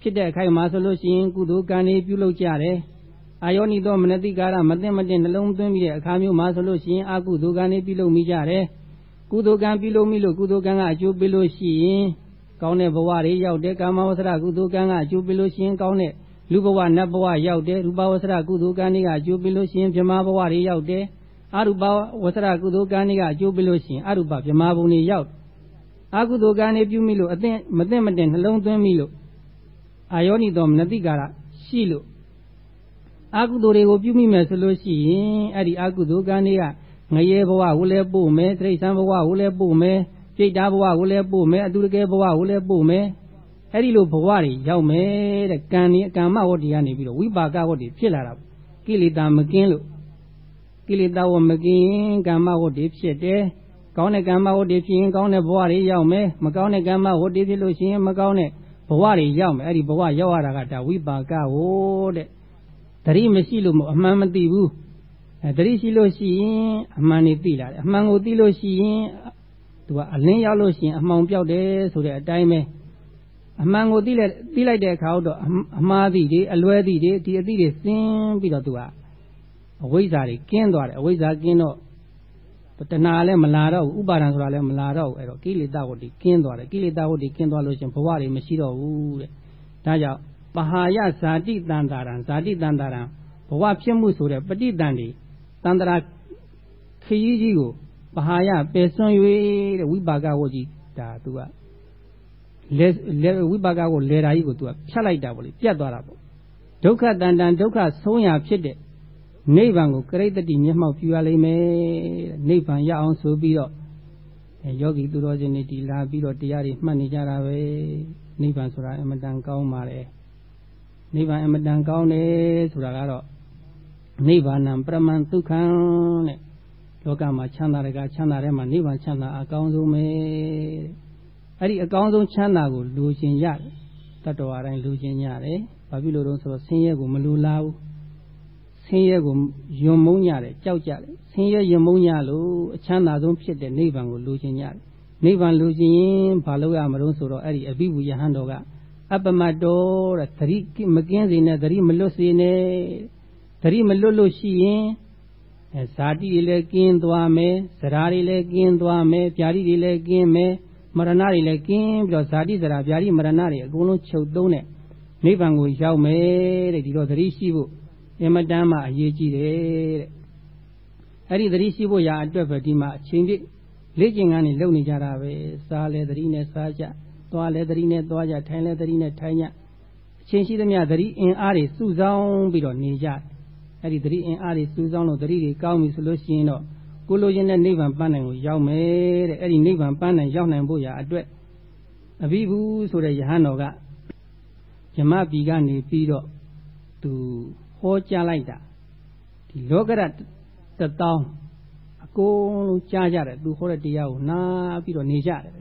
ဖြစ်တဲ့အခိုက်မှာဆိုလို့ရှိရင်ကုသိုလ်ကံတွေပြုလုပ်ကြတယ် အာယောနိသောမနတိကာရမသိမတင်နှလုံးသွင်းပြီးတဲ့အခါမျိုးမှာဆိုလို့ရှိရင်အကုသိုလ်ကံတွေပြုလုပ်မိကြတယ်ကုသိုလ်ကံပြုလုပ်မိလို့ကုသိုလ်ကံကအကျိုးပေးလို့ရှိရင်ကောင်းတဲ့ဘဝတွေရောက်တယ်ကာမဝဆရကုသိုလ်ကံကအကျိုးပေးလို့ရှိရင်ကောင်းတဲ့လူဘဝနတ်ဘဝရောက်တယ်ရူပဝဆရကုသိုလ်ကံတွေကအကျိုးပေးလို့ရှိရင်ဗြဟ္မာဘဝတွေရောက်တယ်အရူပဝဆရကုသိုလ်ကံတွေကအကျိုးပေးလို့ရှိရင်အရူပဗြဟ္မာဘုံတွေရောက်အကုသိုလ်ကံတွေပြုမိလို့အသိမသိမတင်နှလုံးသွင်းမိလို့အာယောနိတော်မနတိကာရရှိလို့ အကုသိုလ်တွေကိုပြုမိမယ်ဆိုလို့ရှိရင်အဲ့ဒီအကုသိုလ်ကံတွေကငရဲဘဝကိုလည်းပို့မယ်တိရစ္ဆာန်ဘဝကိုလည်းပို့မယ်ပြိတ္တာဘဝကိုလည်းပို့မယ်အတုတကယ်ဘဝကိုလည်းပို့မယ်အဲ့ဒီလိုဘဝတွေရောက်မယ်တဲ့ကံนี่ကမ္မဝတ္တိကနေပြီးတော့ဝိပါကဝတ္တိဖြစ်လာတာကိလေသာမကင်းလို့ကိလေသာဝမကင်းကမ္မဝတ္တိဖြစ်တယ်ကောင်းတဲ့ကမ္မဝတ္တိဖြစ်ရင်ကောင်းတဲ့ဘဝတွေရောက်မယ်မကောင်းတဲ့ကမ္မဝတ္တိဖြစ်လို့ရှိရင်မကောင်းတဲ့ဘဝတွေရောက်မယ်အဲ့ဒီဘဝရောက်ရတာကဒါဝိပါကဝတဲ့ တတိမရှိလို့မအမှန်မသိဘူးအဲတတိရှိလို့ရှိရင်အမှန်နေသိလာတယ်အမှန်ကိုသိလို့ရှိရင်သူကအလင်းရောက်လို့ရှိရင်အမှောင်ပြောက်တယ်ဆိုတဲ့အတိုင်းပဲအမှန်ကိုသိလိုက်သိလိုက်တဲ့အခါတော့အမှားသည့်တွေအလွဲသည့်တွေဒီအသည့်တွေစင်းပြီးတော့သူကအဝိဇ္ဇာတွေကင်းသွားတယ်အဝိဇ္ဇာကင်းတော့တဏှာလည်းမလာတော့ဘူးဥပါဒံဆိုတာလည်းမလာတော့ဘူးအဲ့တော့ကိလေသာဝတ္တိကင်းသွားတယ်ကိလေသာဝတ္တိကင်းသွားလို့ရှင်ဘဝတွေမရှိတော့ဘူးတဲ့ဒါကြောင့် ပဟာယဇာတိတန်တာရံဇာတိတန်တာရံဘဝဖြစ်မှုဆိုတဲ့ပဋိတန်ဒီတန်တရာခရီးကြီးကိုပဟာယပယ်စွန့်၍တဲ့ဝိပါကဝတ်ကြီးဒါသူကလဲဝိပါကကိုလဲတာကြီးကိုသူကဖြတ်လိုက်တာပေါ့လေပြတ်သွားတာပေါ့ဒုက္ခတန်တန်ဒုက္ခဆုံးရဖြစ်တဲ့နိဗ္ဗာန်ကိုကရိတ္တိမျက်မှောက်ပြုရလိမ့်မယ်တဲ့နိဗ္ဗာန်ရအောင်ဆိုပြီးတော့ယောဂီသူတော်စင်တွေဒီလာပြီးတော့တရားတွေမှတ်နေကြတာပဲနိဗ္ဗာန်ဆိုတာအမတန်ကောင်းပါလေ နိဗ္ဗာန်အမတန်ကောင်းတယ်ဆိုတာကတော့နိဗ္ဗာန်ပရမန်ဒုက္ခံတဲ့လောကမှာချမ်းသာတကချမ်းသာတဲ့မှာနိဗ္ဗာန်ချမ်းသာအကောင်းဆုံးပဲအဲ့ဒီအကောင်းဆုံးချမ်းသာကိုလူချင်းရတယ်တတ္တဝါတိုင်းလူချင်းရတယ်ဘာဖြစ်လို့လဲဆိုတော့ဆင်းရဲကိုမလူလားဘူးဆင်းရဲကိုယွံမုန်းကြတယ်ကြောက်ကြတယ်ဆင်းရဲယွံမုန်းကြလို့အချမ်းသာဆုံးဖြစ်တဲ့နိဗ္ဗာန်ကိုလူချင်းရတယ်နိဗ္ဗာန်လူချင်းရင်ဘာလို့ရမလို့ဆိုတော့အဲ့ဒီအဘိဗုယဟန်တော်က အပမတ်တော်တဲ့သတိမကင်းစေနဲ့သတိမလွတ်စေနဲ့သတိမလွတ်လို့ရှိရင်ဇာတိတွေလည်းကင်းသွားမယ်ဇရာတွေလည်းကင်းသွားမယ်ဗျာတိတွေလည်းကင်းမယ်မရဏတွေလည်းကင်းပြီးတော့ဇာတိဇရာဗျာတိမရဏတွေအကုန်လုံးချုပ်သုံးတဲ့နိဗ္ဗာန်ကိုရောက်မယ်တဲ့ဒီတော့သတိရှိဖို့အမတန်မှအရေးကြီးတယ်တဲ့အဲ့ဒီသတိရှိဖို့ရာအတွက်ပဲဒီမှာအချိန်ပြည့်လေ့ကျင့်ခန်းနေလုပ်နေကြတာပဲစားလဲသတိနဲ့စားကြ သွားလဲသတိနဲ့သွားကြထိုင်လဲသတိနဲ့ထိုင်ကြအချိန်ရှိသမျှသတိအင်အားတွေစုဆောင်းပြီးတော့နေကြအဲ့ဒီသတိအင်အားတွေစုဆောင်းလို့သတိတွေကောင်းပြီဆိုလို့ရှိရင်တော့ကိုလိုချင်တဲ့နိဗ္ဗာန်ပန်းနိုင်ကိုရောက်မယ်တဲ့အဲ့ဒီနိဗ္ဗာန်ပန်းနိုင်ရောက်နိုင်ဖို့ရာအတွက်အဘိဗုဆိုတဲ့ယဟန်တော်ကယမပီကနေပြီးတော့သူဟောကြားလိုက်တာဒီလောကရတတောင်းအကုန်လုံးကြားကြတယ်သူဟောတဲ့တရားကိုနားပြီးတော့နေကြတယ်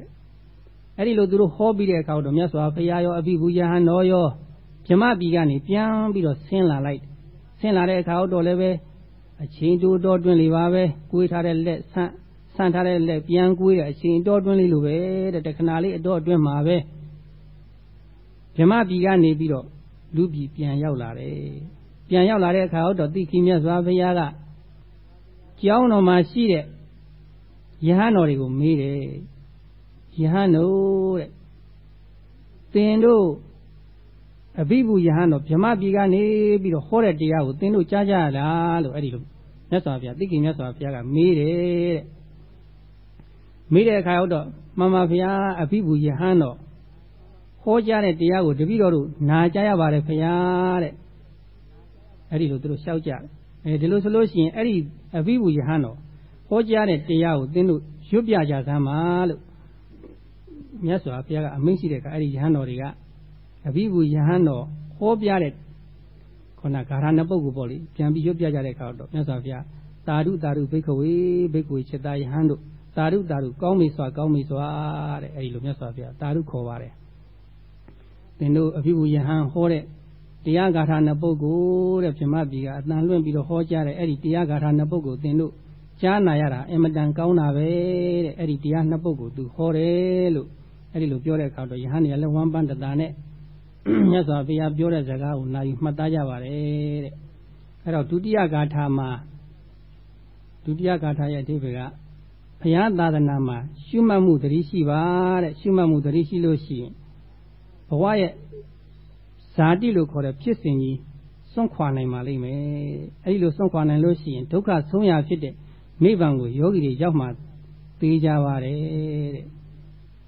အဲ့ဒီလိုသူတို့ဟောပြီးတဲ့အခါတော့မြတ်စွာဘုရားရောအဘိဗုယဟန်တော်ရောမြမပြည်ကနေပြန်ပြီးတော့ဆင်းလာလိုက်ဆင်းလာတဲ့အခါတော့လည်းပဲအချိန်တိုတော်တွင်းလေးပါပဲကိုွေးထားတဲ့လက်ဆန့်ဆန့်ထားတဲ့လက်ပြန်ကိုွေးတဲ့အချိန်တော်တွင်းလေးလိုပဲတဲ့တခဏလေးအတော်အတွင်းမှာပဲမြမပြည်ကနေပြီးတော့လူပြည်ပြန်ရောက်လာတယ်ပြန်ရောက်လာတဲ့အခါတော့တိခိမြတ်စွာဘုရားကကျောင်းတော်မှာရှိတဲ့ယဟန်တော်တွေကိုမေးတယ် ယဟန်တို့တဲ့သင်တို့အဘိဗုယဟန်တော်ဗြဟ္မပြည်ကနေပြီးတော့ဟောတဲ့တရားကိုသင်တို့ကြားကြရလားလို့အဲ့ဒီလိုမြတ်စွာဘုရားသိကိမြတ်စွာဘုရားကမေးတယ်တဲ့မေးတဲ့အခါတော့မမဘုရားအဘိဗုယဟန်တော်ဟောကြားတဲ့တရားကိုတပည့်တော်တို့နာကြားရပါတယ်ဘုရားတဲ့အဲ့ဒီလိုသူတို့လျှောက်ကြတယ်အဲဒီလိုဆိုလို့ရှိရင်အဲ့ဒီအဘိဗုယဟန်တော်ဟောကြားတဲ့တရားကိုသင်တို့ရွတ်ပြကြစမ်းပါလို့ မြတ်စွာဘုရားကအမိန့်ရှိတဲ့အခါအဲ့ဒီယဟန်တော်တွေကအဘိဗုယဟန်တော်ဟောပြတဲ့ခုနဂါရဏပုဂ္ဂိုလ်ပေါ့လေပြန်ပြီးရွတ်ပြကြတဲ့အခါတော့မြတ်စွာဘုရားတာရုတာရုဘိက္ခဝေဘိက္ခဝေจิตာယဟန်တို့တာရုတာရုကောင်းပြီစွာကောင်းပြီစွာတဲ့အဲ့ဒီလိုမြတ်စွာဘုရားတာရုခေါ်ပါတယ်သင်တို့အဘိဗုယဟန်ဟောတဲ့တရားဂါထာနှစ်ပုဂ္ဂိုလ်တဲ့ပြမပြီကအတန်လွင့်ပြီးတော့ဟောကြားတဲ့အဲ့ဒီတရားဂါထာနှစ်ပုဂ္ဂိုလ်သင်တို့ကြားနာရတာအင်မတန်ကောင်းတာပဲတဲ့အဲ့ဒီတရားနှစ်ပုဂ္ဂိုလ်သူဟောတယ်လို့ အဲ့ဒီလိုပြောတဲ့အခါတော့ယဟန်နေလည်းဝမ်းပန်းတတာနဲ့မြတ်စွာဘုရားပြောတဲ့စကားကိုနာယူမှတ်သားကြပါတယ်တဲ့အဲ့တော့ဒုတိယဂါထာမှာဒုတိယဂါထာရဲ့အဓိပ္ပာယ်ကဘုရားသာသနာမှာရှုမှတ်မှုတတိရှိပါတဲ့ရှုမှတ်မှုတတိရှိလို့ရှိရင်ဘဝရဲ့ဇာတိလို့ခေါ်တဲ့ဖြစ်စဉ်ကြီးစွန့်ခွာနိုင်ပါလိမ့်မယ်အဲဒီလိုစွန့်ခွာနိုင်လို့ရှိရင်ဒုက္ခဆုံးရာဖြစ်တဲ့နိဗ္ဗာန်ကိုယောဂီတွေရောက်မှသိကြပါတယ်တဲ့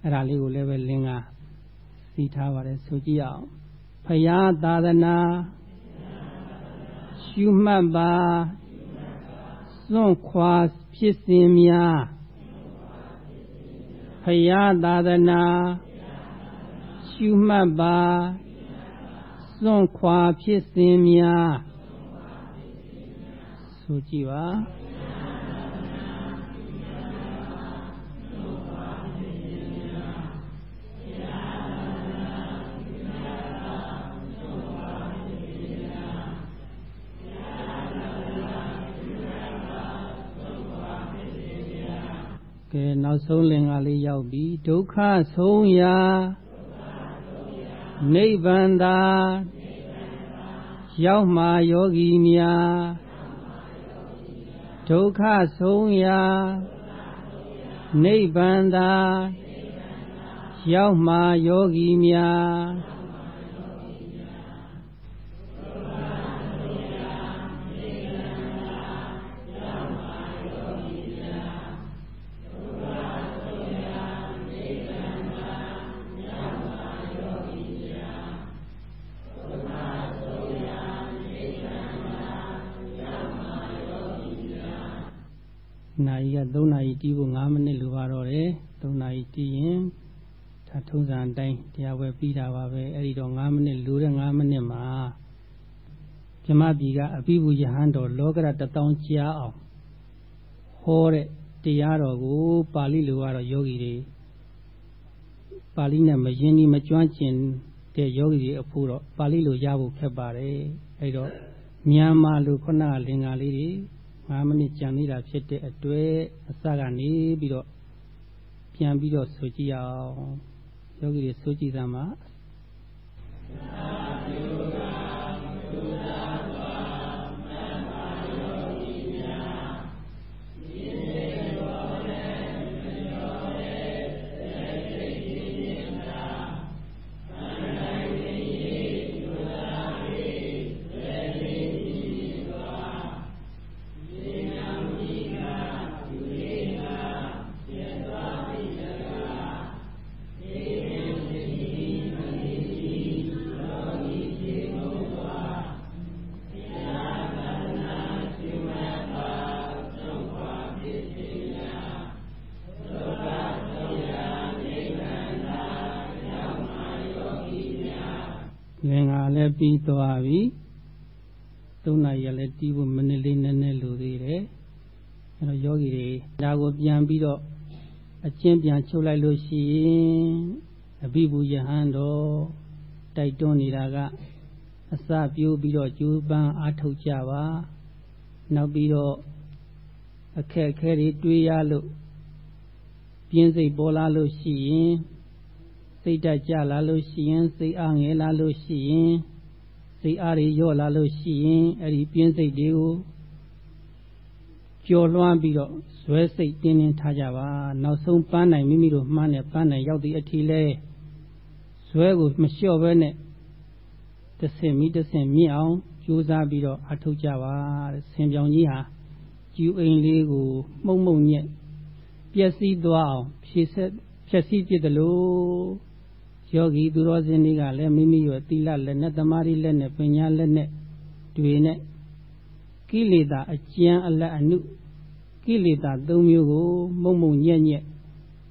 အဲ့ဒါလေးကိုလည်းပဲလင်္ကာသိထားပါတယ်ဆိုကြည့်အောင်ဖယားသာသနာရှုမှတ်ပါစွန့်ခွာဖြစ်စဉ်များဖယားသာသနာရှုမှတ်ပါစွန့်ခွာဖြစ်စဉ်များဆိုကြည့်ပါ နောက်ဆုံးလင်္ကာလေးရောက်ပြီဒုက္ခဆုံးရာနိဗ္ဗာန်သာရောက်မှာယောဂီများဒုက္ခဆုံးရာနိဗ္ဗာန်သာရောက်မှာယောဂီများ 3နာရီတီးဖို့9မိနစ်လိုပါတော့တယ်3နာရီတီးရင်ဒါထုံးစံအတိုင်းတရားဝဲပြီးတာပါပဲအဲ့ဒီတော့9မိနစ်လိုတဲ့9မိနစ်မှာမြမပြည်ကအပိဘူယဟန်တော်လောကရတထောင်ကြားအောင်ဟောတဲ့တရားတော်ကိုပါဠိလိုကတော့ယောဂီတွေပါဠိနဲ့မရင်းနှီးမကျွမ်းကျင်တဲ့ယောဂီတွေအဖို့တော့ပါဠိလိုရဖို့ခက်ပါတယ်အဲ့တော့မြန်မာလိုခုနကလင်္ကာလေးတွေ 9မိနစ်ကြံနေတာဖြစ်တဲ့အတွက်အစကနေပြီးတော့ပြန်ပြီးတော့ဆိုကြည့်အောင်ယောဂီတွေဆိုကြည့်သမှာလ ပြီးသွားပြီ၃နာရီလည်းတီးဖို့မိနစ်လေးနည်းနည်းလိုသေးတယ်အဲတော့ယောဂီတွေဒါကိုပြန်ပြီးတော့အချင်းပြန်ချုပ်လိုက်လို့ရှိရင်အဘိဘူယဟန်တော်တိုက်တွန်းနေတာကအစပြိုးပြီးတော့ကျိုးပန်းအားထုတ်ကြပါနောက်ပြီးတော့အခက်အခဲတွေတွေးရလို့ပြင်းစိတ်ပေါ်လာလို့ရှိရင်စိတ်တက်ကြလာလို့ရှိရင်စိတ်အားငယ်လာလို့ရှိရင် စိတ်အားတွေလျော့လာလို့ရှိရင်အဲ့ဒီပြင်းစိတ်တွေကိုကြော်လွှမ်းပြီးတော့ဇွဲစိတ်တင်းတင်းထားကြပါနောက်ဆုံးပန်းနိုင်မိမိတို့မှန်းတဲ့ပန်းနိုင်ရောက်သည့်အထိလဲဇွဲကိုမလျှော့ဘဲနဲ့တဆင်မိတဆင်မြင့်အောင်ကြိုးစားပြီးတော့အထောက်ကြပါတဲ့ဆင်ပြောင်ကြီးဟာကျူအိမ်လေးကိုမှုံမှုံညက်ပျက်စီးသွားအောင်ဖြည့်ဆက်ဖြည့်ဆည်းပြစ်တယ်လို့ ယောဂီသူတော်စင်တွေကလည်းမိမိရဲ့သီလလက်နဲ့တမာရီလက်နဲ့ပညာလက်နဲ့တွေနဲ့ကိလေသာအကျဉ်းအလက်အနုကိလေသာ၃မျိုးကို မုံမုံညက်ညက်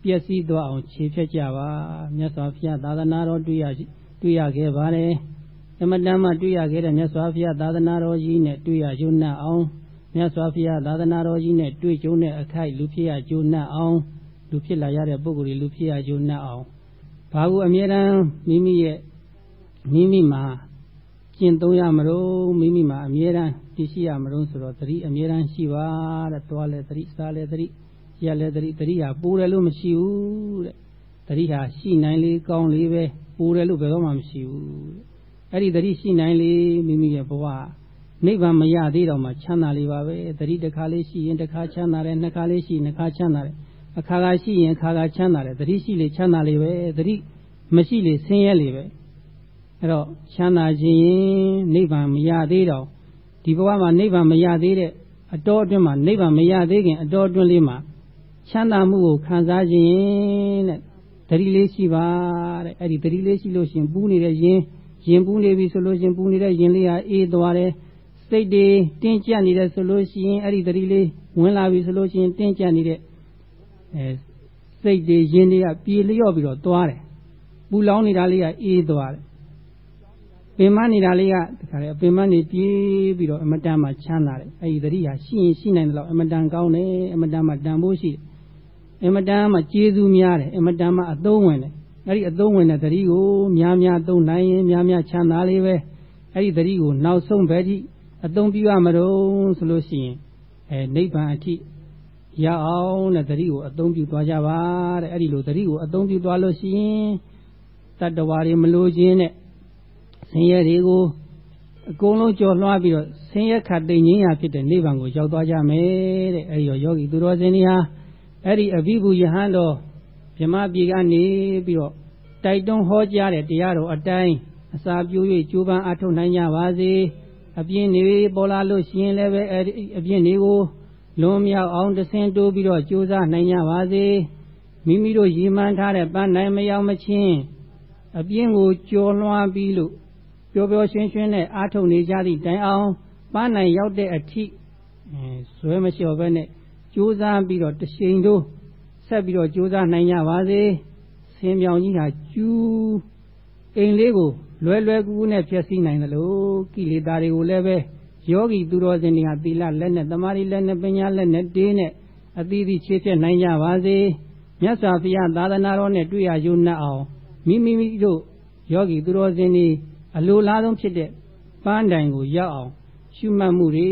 ပျက်စီးသွားအောင်ခြေဖြတ်ကြပါမြတ်စွာဘုရားသာသနာတော်တွေ့ရတွေ့ရခဲ့ပါတယ်အမတန်မှတွေ့ရခဲ့တဲ့မြတ်စွာဘုရားသာသနာတော်ကြီးနဲ့တွေ့ရရုံနဲ့အောင်မြတ်စွာဘုရားသာသနာတော်ကြီးနဲ့တွေ့ကြုံတဲ့အခိုက်လူဖြစ်ရကြုံနဲ့အောင်လူဖြစ်လာရတဲ့ပုဂ္ဂိုလ်တွေလူဖြစ်ရကြုံနဲ့အောင် ဘာကိုအမြဲတမ်းမိမိရဲ့မိမိမှာကျင့်သုံးရမလို့မိမိမှာအမြဲတမ်းသိရှိရမလို့ဆိုတော့သတိအမြဲတမ်းရှိပါတဲ့သွားလဲသတိစားလဲသတိရက်လဲသတိသတိဟာပိုးတယ်လို့မရှိဘူးတဲ့သတိဟာရှိနိုင်လေကောင်းလေပဲပိုးတယ်လို့ဘယ်တော့မှမရှိဘူးအဲ့ဒီသတိရှိနိုင်လေမိမိရဲ့ဘဝနိဗ္ဗာန်မရသေးတော့မှချမ်းသာလေပါပဲသတိတစ်ခါလေးရှိရင်တစ်ခါချမ်းသာတယ်နှစ်ခါလေးရှိရင်နှစ်ခါချမ်းသာတယ် အခါခါရှိရင်အခါခါချမ်းသာတယ်သတိရှိလေချမ်းသာလေပဲသတိမရှိလေဆင်းရဲလေပဲအဲ့တော့ချမ်းသာခြင်းနိဗ္ဗာန်မရသေးတော့ဒီဘဝမှာနိဗ္ဗာန်မရသေးတဲ့အတော်အတွင်းမှာနိဗ္ဗာန်မရသေးခင်အတော်အတွင်းလေးမှာချမ်းသာမှုကိုခံစားခြင်းတဲ့သတိလေးရှိပါတဲ့အဲ့ဒီသတိလေးရှိလို့ရှင်ပူးနေတဲ့ရင်ရင်ပူးနေပြီဆိုလို့ရှင်ပူးနေတဲ့ရင်လေးဟာအေးသွားတယ်စိတ်တွေတင်းကျပ်နေတယ်ဆိုလို့ရှိရင်အဲ့ဒီသတိလေးဝင်လာပြီဆိုလို့ရှိရင်တင်းကျပ်နေတဲ့ အဲစိတ်တွေရင်တွေကပြေလျော့ပြီးတော့သွားတယ်ပူလောင်နေတာလေးကအေးသွားတယ်ပင်မနေတာလေးကတခါလေပင်မနေပြေးပြီးတော့အမတန်မှချမ်းသာတယ်အဲ့ဒီသတိဟာရှိရင်ရှိနိုင်တယ်လို့အမတန်ကောင်းတယ်အမတန်မှတန်ဖိုးရှိတယ်အမတန်မှကျေးဇူးများတယ်အမတန်မှအသုံးဝင်တယ်အဲ့ဒီအသုံးဝင်တဲ့သတိကိုများများသုံးနိုင်ရင်များများချမ်းသာလေးပဲအဲ့ဒီသတိကိုနောက်ဆုံးပဲဒီအသုံးပြုရမလို့ဆိုလို့ရှိရင်အဲနိဗ္ဗာန်အထိ ရအောင်တဲ့သတိကိုအသုံးပြုသွားကြပါတဲ့အဲ့ဒီလိုသတိကိုအသုံးပြုသွားလို့ရှိရင်တတ္တဝါတွေမလိုခြင်းနဲ့ဆင်းရဲတွေကိုအကုန်လုံးကြော်လွှားပြီးတော့ဆင်းရဲခတ်သိမ်းခြင်းရာဖြစ်တဲ့နိဗ္ဗာန်ကိုရောက်သွားကြမယ်တဲ့အဲဒီတော့ယောဂီသူတော်စင်တွေဟာအဲ့ဒီအဘိဗုယဟန်တော်ဗြဟ္မပြည်ကနေပြီးတော့တိုက်တွန်းဟောကြားတဲ့တရားတော်အတိုင်းအစာပြိုး၍ကြိုးပမ်းအထောက်နိုင်ကြပါစေအပြင်းတွေပေါ်လာလို့ရှိရင်လည်းပဲအဲ့ဒီအပြင်းတွေကို လွန်မြောက်အောင်တဆင်တိုးပြီးတော့ကြိုးစားနိုင်ကြပါစေမိမိတို့ရည်မှန်းထားတဲ့ပန်းနိုင်မရောက်မချင်းအပြင်းကိုကြော်လွှားပြီးလို့ပျော်ပျော်ရွှင်ရွှင်နဲ့အားထုတ်နေကြသည့်တိုင်အောင်ပန်းနိုင်ရောက်တဲ့အထိဇွဲမလျှော်ပဲနဲ့ကြိုးစားပြီးတော့တရှိန်တို့ဆက်ပြီးတော့ကြိုးစားနိုင်ကြပါစေဆင်ပြောင်ကြီးဟာကျူးအိမ်လေးကိုလွယ်လွယ်ကူကူနဲ့ဖျက်ဆီးနိုင်တယ်လို့ကိလေသာတွေကိုလည်းပဲ ယောဂီသူတော်စင်တွေကသီလလက်နဲ့တမာရီလက်နဲ့ပညာလက်နဲ့တေးနဲ့အသီးသီးခြေဖြတ်နိုင်ကြပါစေမြတ်စွာဘုရားသာသနာတော်နဲ့တွေ့ရယူနှက်အောင်မိမိမိတို့ယောဂီသူတော်စင်တွေအလိုလားဆုံးဖြစ်တဲ့ပန်းတိုင်ကိုရောက်အောင်ရှုမှတ်မှုတွေ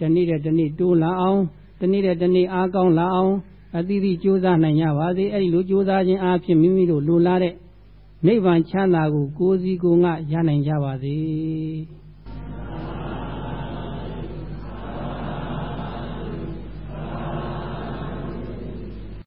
တနေ့တဲ့တနေ့တိုးလာအောင်တနေ့တဲ့တနေ့အားကောင်းလာအောင်အသီးသီးကြိုးစားနိုင်ကြပါစေအဲ့ဒီလိုကြိုးစားခြင်းအပြင်မိမိတို့လိုလားတဲ့နိဗ္ဗာန်ချမ်းသာကိုကိုယ်စီကိုယ်ငါရနိုင်ကြပါစေ